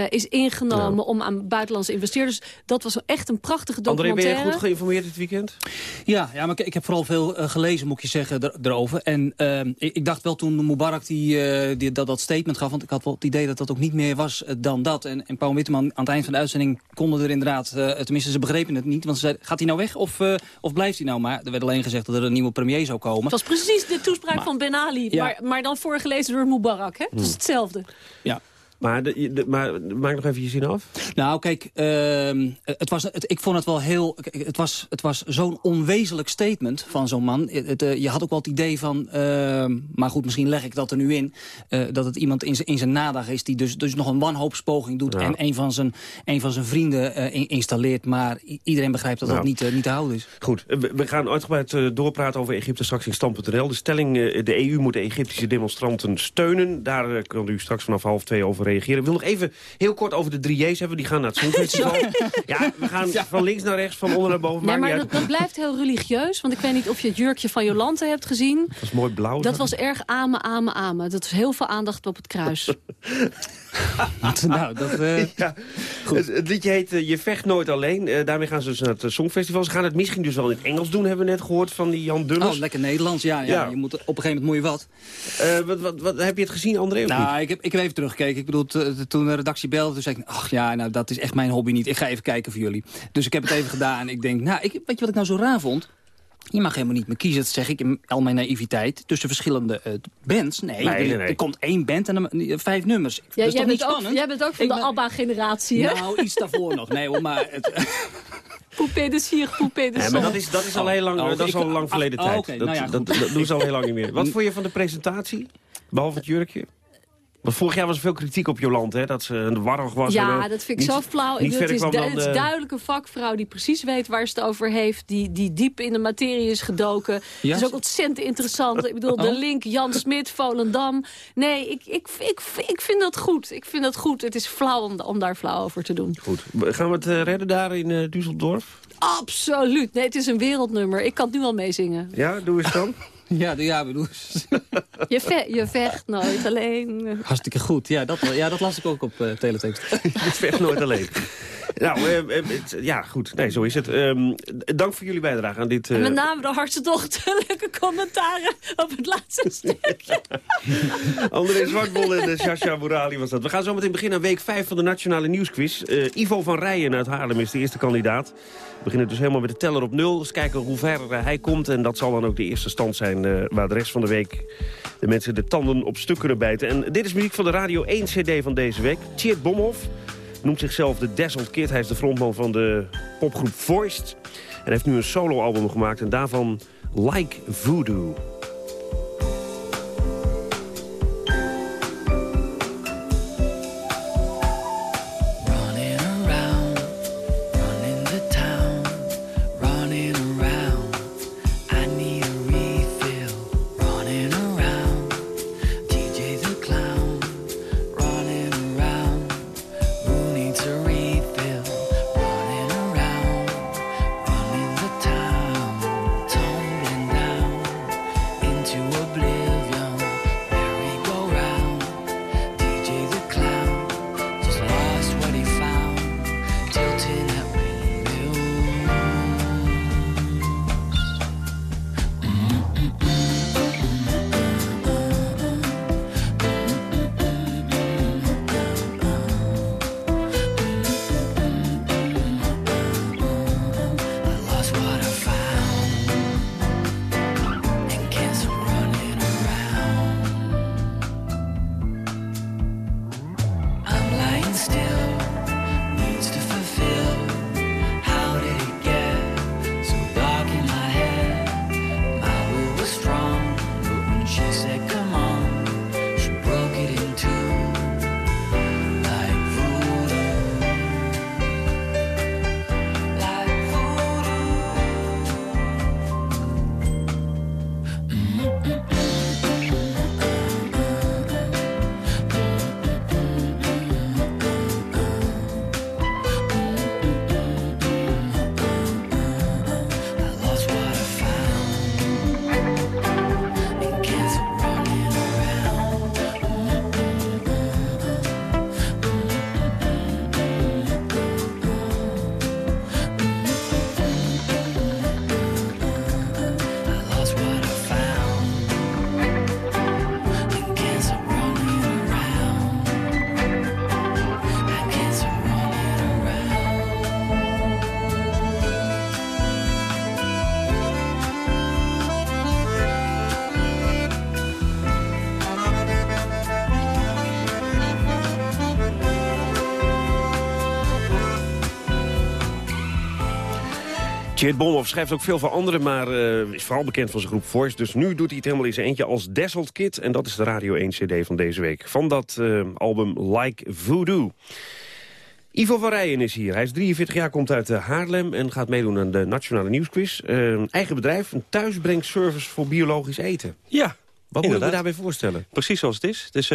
is ingenomen om aan buitenlandse investeerders. Dat was echt een prachtige documentaire. André, ben je goed geïnformeerd dit weekend? Ja, ja maar ik, heb vooral veel uh, gelezen, moet je zeggen, er, erover. En uh, ik, ik, dacht wel toen Mubarak die, die, dat, dat statement gaf... want ik had wel het idee dat dat ook niet meer was dan dat. En, en Paul Witteman aan het eind van de uitzending konden er inderdaad... tenminste, ze begrepen het niet, want ze zeiden, gaat hij nou weg of, of blijft hij nou? Maar er werd alleen gezegd dat er een nieuwe premier zou komen. Het was precies de toespraak van Ben Ali, ja. maar, maar dan voorgelezen door Mubarak. Hè? Het is hetzelfde. Ja, maar, de, maar maak nog even je zin af. Nou, kijk, uh, het was, het, ik vond het wel heel... Het was, het was zo'n onwezenlijk statement van zo'n man. Het, uh, je had ook wel het idee van... Uh, maar goed, misschien leg ik dat er nu in... Uh, dat het iemand in, in zijn nadag is die dus, dus nog een wanhoopspoging doet... Ja. en een van zijn, een van zijn vrienden in, installeert. Maar iedereen begrijpt dat dat niet, niet te houden is. Goed, we gaan uitgebreid doorpraten over Egypte straks in stand.nl. De stelling, de EU moet de Egyptische demonstranten steunen. Daar kan u straks vanaf half twee over reageren. Ik wil nog even heel kort over de drie J's hebben. Die gaan naar het Songfestival. ja, we gaan van links naar rechts, van onder naar boven. Nee, maar dat, dat, blijft heel religieus. Want ik weet niet of je het jurkje van Jolante hebt gezien. Dat was mooi blauw. Dat was erg amen, amen, amen. Dat was heel veel aandacht op het kruis. nou, dat... Uh... Ja. Het, het, liedje heet uh, Je vecht nooit alleen. Uh, daarmee gaan ze dus naar het Songfestival. Ze gaan het misschien dus wel in het Engels doen, hebben we net gehoord van die Jan Dullers. Oh, lekker Nederlands, ja. ja. ja. Je moet, op een gegeven moment moet je wat. wat, wat, wat. Heb je het gezien, André? Nou, ik heb, ik heb even teruggekeken. Ik bedoel, toen de redactie belde, toen zei ik... ach ja, nou, dat is echt mijn hobby niet. Ik ga even kijken voor jullie. Dus ik heb het even gedaan. Ik denk, nou, ik, weet je wat ik nou zo raar vond? Je mag helemaal niet meer kiezen, dat zeg ik in al mijn naïviteit... tussen verschillende uh, bands. Nee, nee, er, nee, er, komt één band en dan, uh, vijf nummers. Ja, dat is jij, bent ook, spannend? jij bent ook van ik de ABBA-generatie, hè? Nou, iets daarvoor nog. Nee hoor, maar... Het, Poupée de Sier, Poupée de ja, maar dat is, dat is al heel lang, oh, dat is al lang verleden oh, tijd. Okay, dat, nou ja, dat, dat, dat doen ze al heel lang niet meer. Wat vond je van de presentatie? Behalve het jurkje? Want vorig jaar was er veel kritiek op Jolande, hè? dat ze een warrig was. Ja, en, dat vind ik niet, zo flauw. Ik het, is du het is duidelijk een vakvrouw die precies weet waar ze het over heeft. Die, die diep in de materie is gedoken. Ja? Het is ook ontzettend interessant. ik bedoel, oh. de link Jan Smit, Volendam. Nee, ik, ik, ik, ik vind dat goed. Ik vind dat goed. Het is flauw om, om daar flauw over te doen. Goed. Gaan we het uh, redden daar in uh, Düsseldorf? Absoluut. Nee, het is een wereldnummer. Ik kan het nu al meezingen. Ja, doe eens dan. Ja, ja bedoel. je, ve je vecht nooit alleen. Hartstikke goed. Ja, dat, ja, dat las ik ook op uh, teletext. je vecht nooit alleen. Nou, uh, ja, goed. Nee, zo is het. Um, dank voor jullie bijdrage aan dit... Uh... met name de hartstochtelijke commentaren op het laatste stukje. André Zwartbol en Sascha Morali was dat. We gaan zo meteen beginnen aan week 5 van de Nationale Nieuwsquiz. Ivo van Rijen uit Haarlem is de eerste kandidaat. We beginnen dus helemaal met de teller op nul. Dus kijken hoe ver hij komt. En dat zal dan ook de eerste stand zijn waar de rest van de week de mensen de tanden op stuk kunnen bijten. En dit is muziek van de Radio 1 CD van deze week. Tjeerd Bomhoff noemt zichzelf de Dazzled Kid. Hij is de frontman van de popgroep Voiced. En heeft nu een soloalbum gemaakt en daarvan Like Voodoo. Tjeerd Bomhoff schrijft ook veel voor anderen, maar uh, is vooral bekend van zijn groep Voice. Dus nu doet hij het helemaal in zijn eentje als Dazzled Kid. En dat is de Radio 1 CD van deze week. Van dat uh, album Like Voodoo. Ivo van Rijen is hier. Hij is 43 jaar, komt uit uh, Haarlem en gaat meedoen aan de Nationale Nieuwsquiz. eigen bedrijf, een thuisbrengservice voor biologisch eten. Ja, Wat moet je daarbij voorstellen? Precies zoals het is. Het is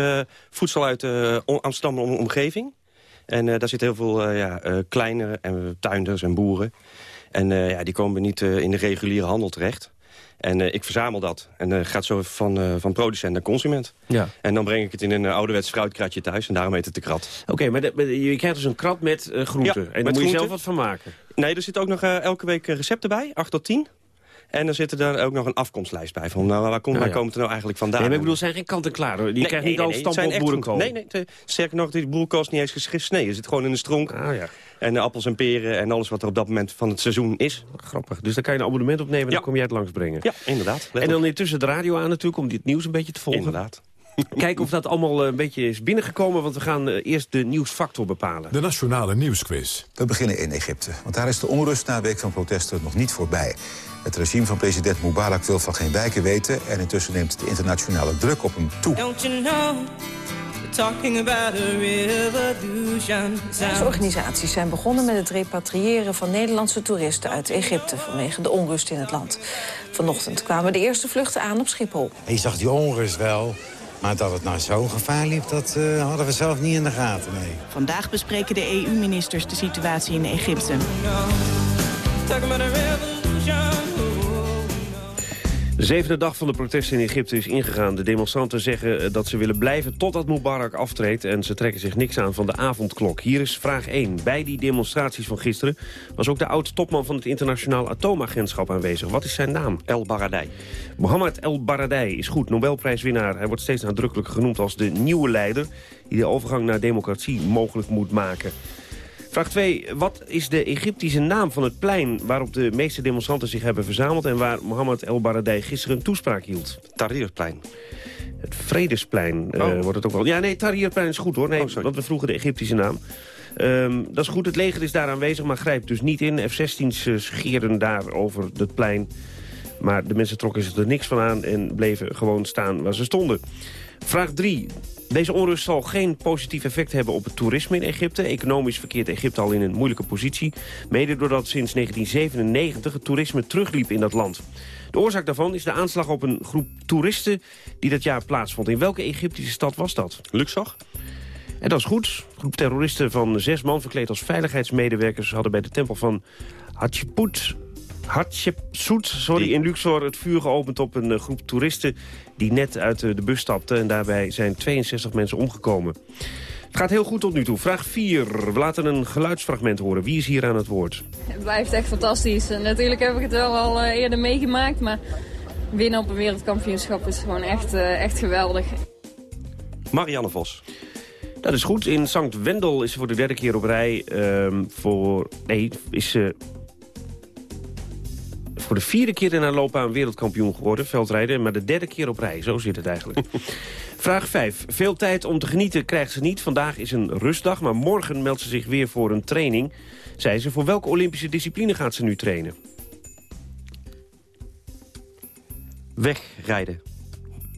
voedsel uit de Amsterdam omgeving. En daar zitten heel veel ja, kleine en tuinders en boeren. En uh, ja, die komen niet uh, in de reguliere handel terecht. En uh, ik verzamel dat. En uh, gaat zo van, van producent naar consument. Ja. En dan breng ik het in een ouderwets fruitkratje thuis. En daarom heet het de krat. Oké, okay, maar je krijgt dus een krat met groenten. Ja, en daar moet je zelf wat van maken. Nee, er zit ook nog elke week recepten bij. 8 tot 10. En er zit er dan ook nog een afkomstlijst bij. Van, nou, waar, komt, waar komt het nou eigenlijk vandaan? Nee, maar ik bedoel, zijn geen kant-en-klaar. Je nee, krijgt niet nee, al nee, boerenkool. Nee, nee. Sterker nog, die boerenkool is niet eens gesneden. Het zit gewoon in de stronk. Ah, ja. En de appels en peren en alles wat er op dat moment van het seizoen is. Grappig. Dus dan kan je een abonnement opnemen en dan kom jij het langsbrengen. Ja, inderdaad. En dan intussen de radio aan natuurlijk om dit nieuws een beetje te volgen. Inderdaad. Kijken of dat allemaal een beetje is binnengekomen, want we gaan eerst de nieuwsfactor bepalen. De Nationale Nieuwsquiz. We beginnen in Egypte, want daar is de onrust na een week van protesten nog niet voorbij. Het regime van president Mubarak wil van geen wijken weten... en intussen neemt de internationale druk op hem toe. Deze organisaties zijn begonnen met het repatriëren van Nederlandse toeristen uit Egypte vanwege de onrust in het land. Vanochtend kwamen de eerste vluchten aan op Schiphol. Je zag die onrust wel, maar dat het naar zo'n gevaar liep, dat uh, hadden we zelf niet in de gaten. Nee. Vandaag bespreken de EU-ministers de situatie in Egypte. De zevende dag van de protesten in Egypte is ingegaan. De demonstranten zeggen eh, dat ze willen blijven totdat Mubarak aftreedt... en ze trekken zich niks aan van de avondklok. Hier is vraag 1. Bij die demonstraties van gisteren... was ook de oud-topman van het internationaal atoomagentschap aanwezig. Wat is zijn naam? El Baradei. Mohammed El Baradei is goed, Nobelprijswinnaar. Hij wordt steeds nadrukkelijk genoemd als de nieuwe leider... die de overgang naar democratie mogelijk moet maken. Vraag 2. Wat is de Egyptische naam van het plein waarop de meeste demonstranten zich hebben verzameld... en waar Mohammed El Baradei gisteren een toespraak hield? Tahrirplein. Het Vredesplein uh, wordt het ook wel. Ja, nee, Tahrirplein is goed hoor. Nee, oh, want we vroegen de Egyptische naam. Um, dat is goed, het leger is daar aanwezig, maar grijpt dus niet in. F-16's uh, scheren daar over het plein. Maar de mensen trokken zich er niks van aan en bleven gewoon staan waar ze stonden. Vraag 3. Deze onrust zal geen positief effect hebben op het toerisme in Egypte. Economisch verkeert Egypte al in een moeilijke positie. Mede doordat sinds 1997 het toerisme terugliep in dat land. De oorzaak daarvan is de aanslag op een groep toeristen die dat jaar plaatsvond. In welke Egyptische stad was dat? Luxor. En dat is goed. Een groep terroristen van zes man verkleed als veiligheidsmedewerkers... hadden bij de tempel van Hatshepsut Hatshepsut sorry, in Luxor het vuur geopend op een eh, groep toeristen... die net uit eh, de bus stapten. En daarbij zijn 62 mensen omgekomen. Het gaat heel goed tot nu toe. Vraag 4. We laten een geluidsfragment horen. Wie is hier aan het woord? Het blijft echt fantastisch. Natuurlijk heb ik het wel al eh, eerder meegemaakt, maar winnen op een wereldkampioenschap is gewoon echt, echt geweldig. Marianne Vos. Dat is goed. In Sankt Wendel is ze voor de derde keer op rij uh, voor... Nee, is ze voor de vierde keer in haar loopbaan wereldkampioen geworden, veldrijden. Maar de derde keer op rij, zo zit het eigenlijk. Vraag 5. Veel tijd om te genieten krijgt ze niet. Vandaag is een rustdag, maar morgen meldt ze zich weer voor een training. Zei ze, voor welke Olympische discipline gaat ze nu trainen? Wegrijden.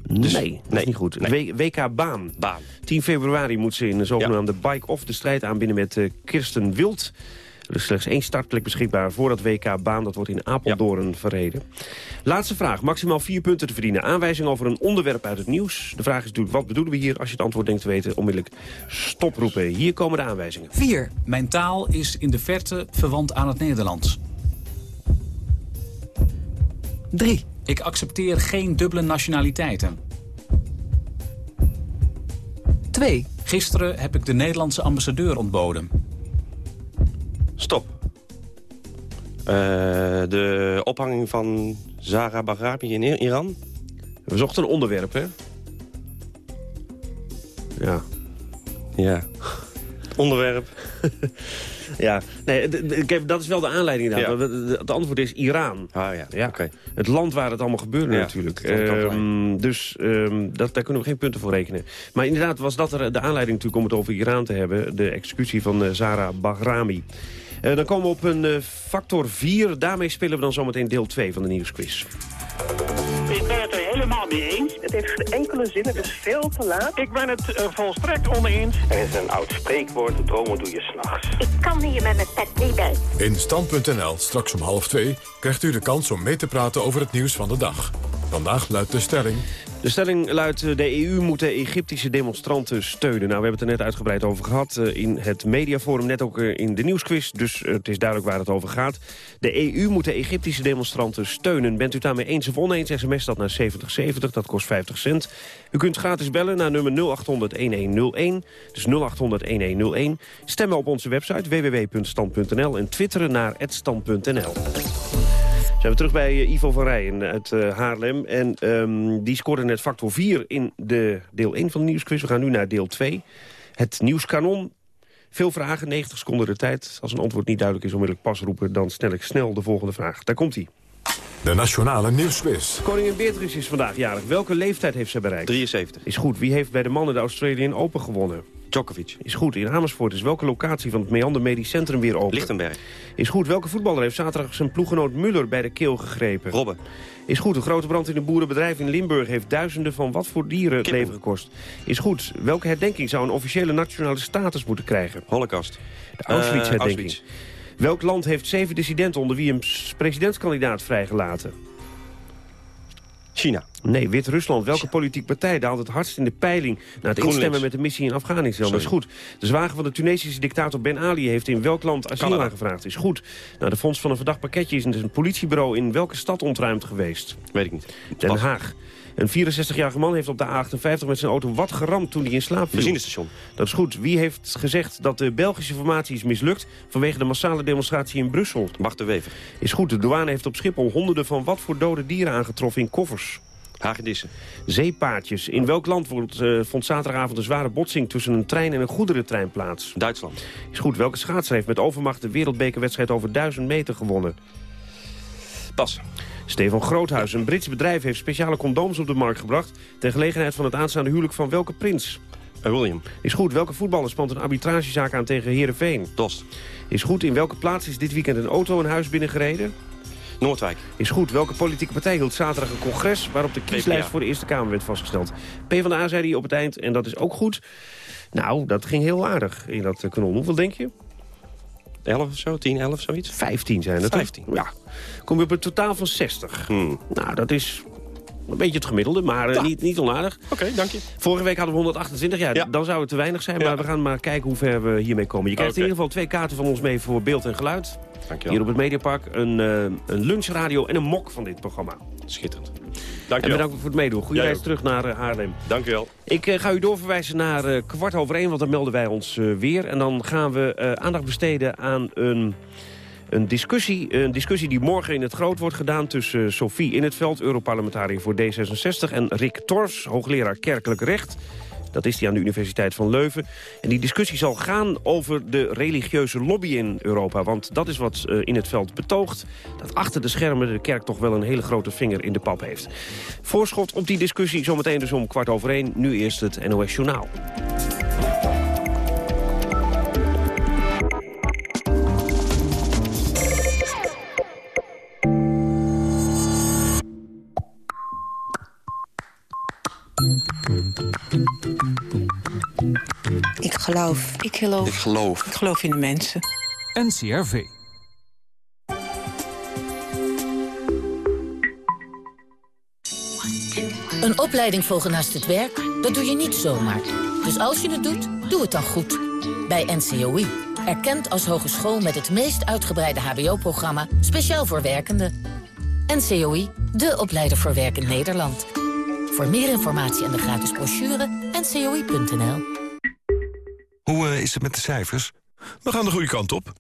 Dus, nee, dat is niet goed. WK Baan. Baan. 10 februari moet ze in een zogenaamde bike-off de strijd aanbinden met uh, Kirsten Wild. Er is slechts één startplek beschikbaar voor dat WK-baan. Dat wordt in Apeldoorn verreden. Laatste vraag. Maximaal vier punten te verdienen. Aanwijzing over een onderwerp uit het nieuws. De vraag is natuurlijk, wat bedoelen we hier? Als je het antwoord denkt te weten, onmiddellijk stoproepen. Hier komen de aanwijzingen. 4. Mijn taal is in de verte verwant aan het Nederlands. 3. Ik accepteer geen dubbele nationaliteiten. 2. Gisteren heb ik de Nederlandse ambassadeur ontboden. Stop. Uh, de ophanging van Zara Baghrabi in Iran. We zochten een onderwerp, hè? Ja. Ja. onderwerp. ja, nee, dat is wel de aanleiding. Ja. Het antwoord is Iran. Ah ja, ja. oké. Het land waar het allemaal gebeurde natuurlijk. Um, dus um, dat, daar kunnen we geen punten voor rekenen. Maar inderdaad was dat er de aanleiding natuurlijk om het over Iran te hebben. De executie van uh, Zara Bahrami. Eh, dan komen we op een eh, factor 4. Daarmee spelen we dan zometeen deel 2 van de nieuwsquiz. Ik ben het er helemaal mee eens. Het heeft geen enkele zin, het is veel te laat. Ik ben het uh, volstrekt oneens. Er is een oud spreekwoord, dromen doe je s'nachts. Ik kan hier met mijn pet niet bij. In Stand.nl, straks om half twee, krijgt u de kans om mee te praten over het nieuws van de dag. Vandaag luidt de stelling... De stelling luidt, eh, de EU moet de Egyptische demonstranten steunen. Nou, we hebben het er net uitgebreid over gehad eh, in het mediaforum, net ook eh, in de nieuwsquiz. Dus het is duidelijk waar het over gaat. De EU moet de Egyptische demonstranten steunen. Bent u daarmee eens of oneens, sms dat naar 7070, dat kost 50 cent. U kunt gratis bellen naar nummer 0800-1101, dus 0800-1101. Stemmen op onze website www.stand.nl en twitteren naar @stand.nl zijn we terug bij eh, Ivo van Rijen uit uh, Haarlem. En um, die scoorde net factor 4 in de deel 1 van de nieuwsquiz. We gaan nu naar deel 2. Het nieuwskanon. Veel vragen, 90 seconden de tijd. Als een antwoord niet duidelijk is, onmiddellijk pas roepen. Dan stel ik snel de volgende vraag. Daar komt hij. De Nationale Nieuwsquiz. Koningin Beatrix is vandaag jarig. Welke leeftijd heeft ze bereikt? 73. Is goed. Wie heeft bij de mannen de Australian Open gewonnen? Djokovic. Is goed. In Amersfoort is welke locatie van het Meander Medisch Centrum weer open? Lichtenberg. Is goed. Welke voetballer heeft zaterdag zijn ploeggenoot Muller bij de keel gegrepen? Robben. Is goed. Een grote brand in een boerenbedrijf in Limburg heeft duizenden van wat voor dieren het leven gekost? Is goed. Welke herdenking zou een officiële nationale status moeten krijgen? Holocaust. De Auschwitz-herdenking. Uh, Welk land heeft zeven dissidenten onder wie een presidentskandidaat vrijgelaten? China. Nee, Wit-Rusland. Welke politieke partij daalt het hardst in de peiling... na het instemmen met de missie in Afghanistan? Dat is goed. De zwager van de Tunesische dictator Ben Ali heeft in welk land asiel Canada. aangevraagd? Is goed. Nou, de fonds van een verdacht pakketje is in een politiebureau... in welke stad ontruimd geweest? Weet ik niet. Den Haag. Een 64-jarige man heeft op de A58 met zijn auto wat geramd toen hij in slaap viel. Benzinestation. Dat is goed. Wie heeft gezegd dat de Belgische formatie is mislukt... vanwege de massale demonstratie in Brussel? Bart de Wever. Is goed. De douane heeft op Schiphol honderden van wat voor dode dieren aangetroffen in koffers? Hagedissen. Zeepaardjes. In welk land wordt, uh, vond zaterdagavond een zware botsing... tussen een trein en een goederentrein plaats? Duitsland. Is goed. Welke schaatser heeft met overmacht de wereldbekerwedstrijd over 1000 meter gewonnen? Pas. Stefan Groothuis. Een Brits bedrijf heeft speciale condooms op de markt gebracht... ter gelegenheid van het aanstaande huwelijk van welke prins? Uh, William. Is goed. Welke voetballer spant een arbitragezaak aan tegen Heerenveen? Dost. Is goed. In welke plaats is dit weekend een auto een huis binnengereden? Noordwijk. Is goed. Welke politieke partij hield zaterdag een congres... waarop de kieslijst voor de Eerste Kamer werd vastgesteld? PvdA zei hij op het eind, en dat is ook goed. Nou, dat ging heel aardig in dat eh, kanon. Hoeveel denk je? 11 of zo, 10, 11, zoiets? 15 zijn het. hè? 15. Ja. Kom je op een totaal van 60. Hmm. Nou, dat is een beetje het gemiddelde, maar eh, Ja. niet, niet onaardig. Oké, dank je. Vorige week hadden we 128, ja, Ja. dan zou het te weinig zijn. Ja. Maar we gaan maar kijken hoe ver we hiermee komen. Je krijgt in ieder geval twee kaarten van ons mee voor beeld en geluid. Dankjewel. Hier op het Mediapark een, eh, een lunchradio en een mok van dit programma. Schitterend. En Dankjewel. bedankt voor het meedoen. Goede reis terug naar eh, Haarlem. Dankjewel. Ik eh, ga u doorverwijzen naar kwart over één, want dan melden wij ons weer. En dan gaan we aandacht besteden aan een, een, discussie, een discussie die morgen in het groot wordt gedaan... tussen eh, Sophie in het veld, Europarlementariër voor D66... en Rick Torfs, hoogleraar kerkelijk recht. Dat is hij aan de Universiteit van Leuven. En die discussie zal gaan over de religieuze lobby in Europa. Want dat is wat eh, in het veld betoogt. Dat achter de schermen de kerk toch wel een hele grote vinger in de pap heeft. Voorschot op die discussie zometeen dus om kwart over één. Nu eerst het NOS Journaal. Geloof. Ik geloof. Ik geloof. Ik geloof in de mensen. NCRV. Een opleiding volgen naast het werk, dat doe je niet zomaar. Dus als je het doet, doe het dan goed. Bij NCOI. Erkend als hogeschool met het meest uitgebreide hbo-programma... speciaal voor werkenden. NCOI, de opleider voor werk in Nederland. Voor meer informatie en de gratis brochure, ncoi.nl. Hoe eh, is het met de cijfers? We gaan de goede kant op.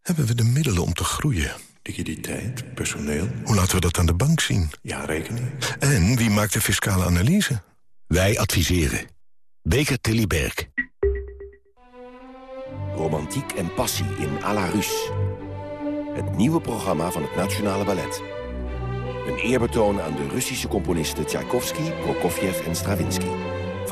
Hebben we de middelen om te groeien? Liquiditeit, personeel. Hoe laten we dat aan de bank zien? Ja, rekening. En wie maakt de fiscale analyse? Wij adviseren. Beker Tilly Berg. Romantiek en passie in à la Russe. Het nieuwe programma van het Nationale Ballet. Een eerbetoon aan de Russische componisten Tchaikovsky, Prokofjev en Stravinsky.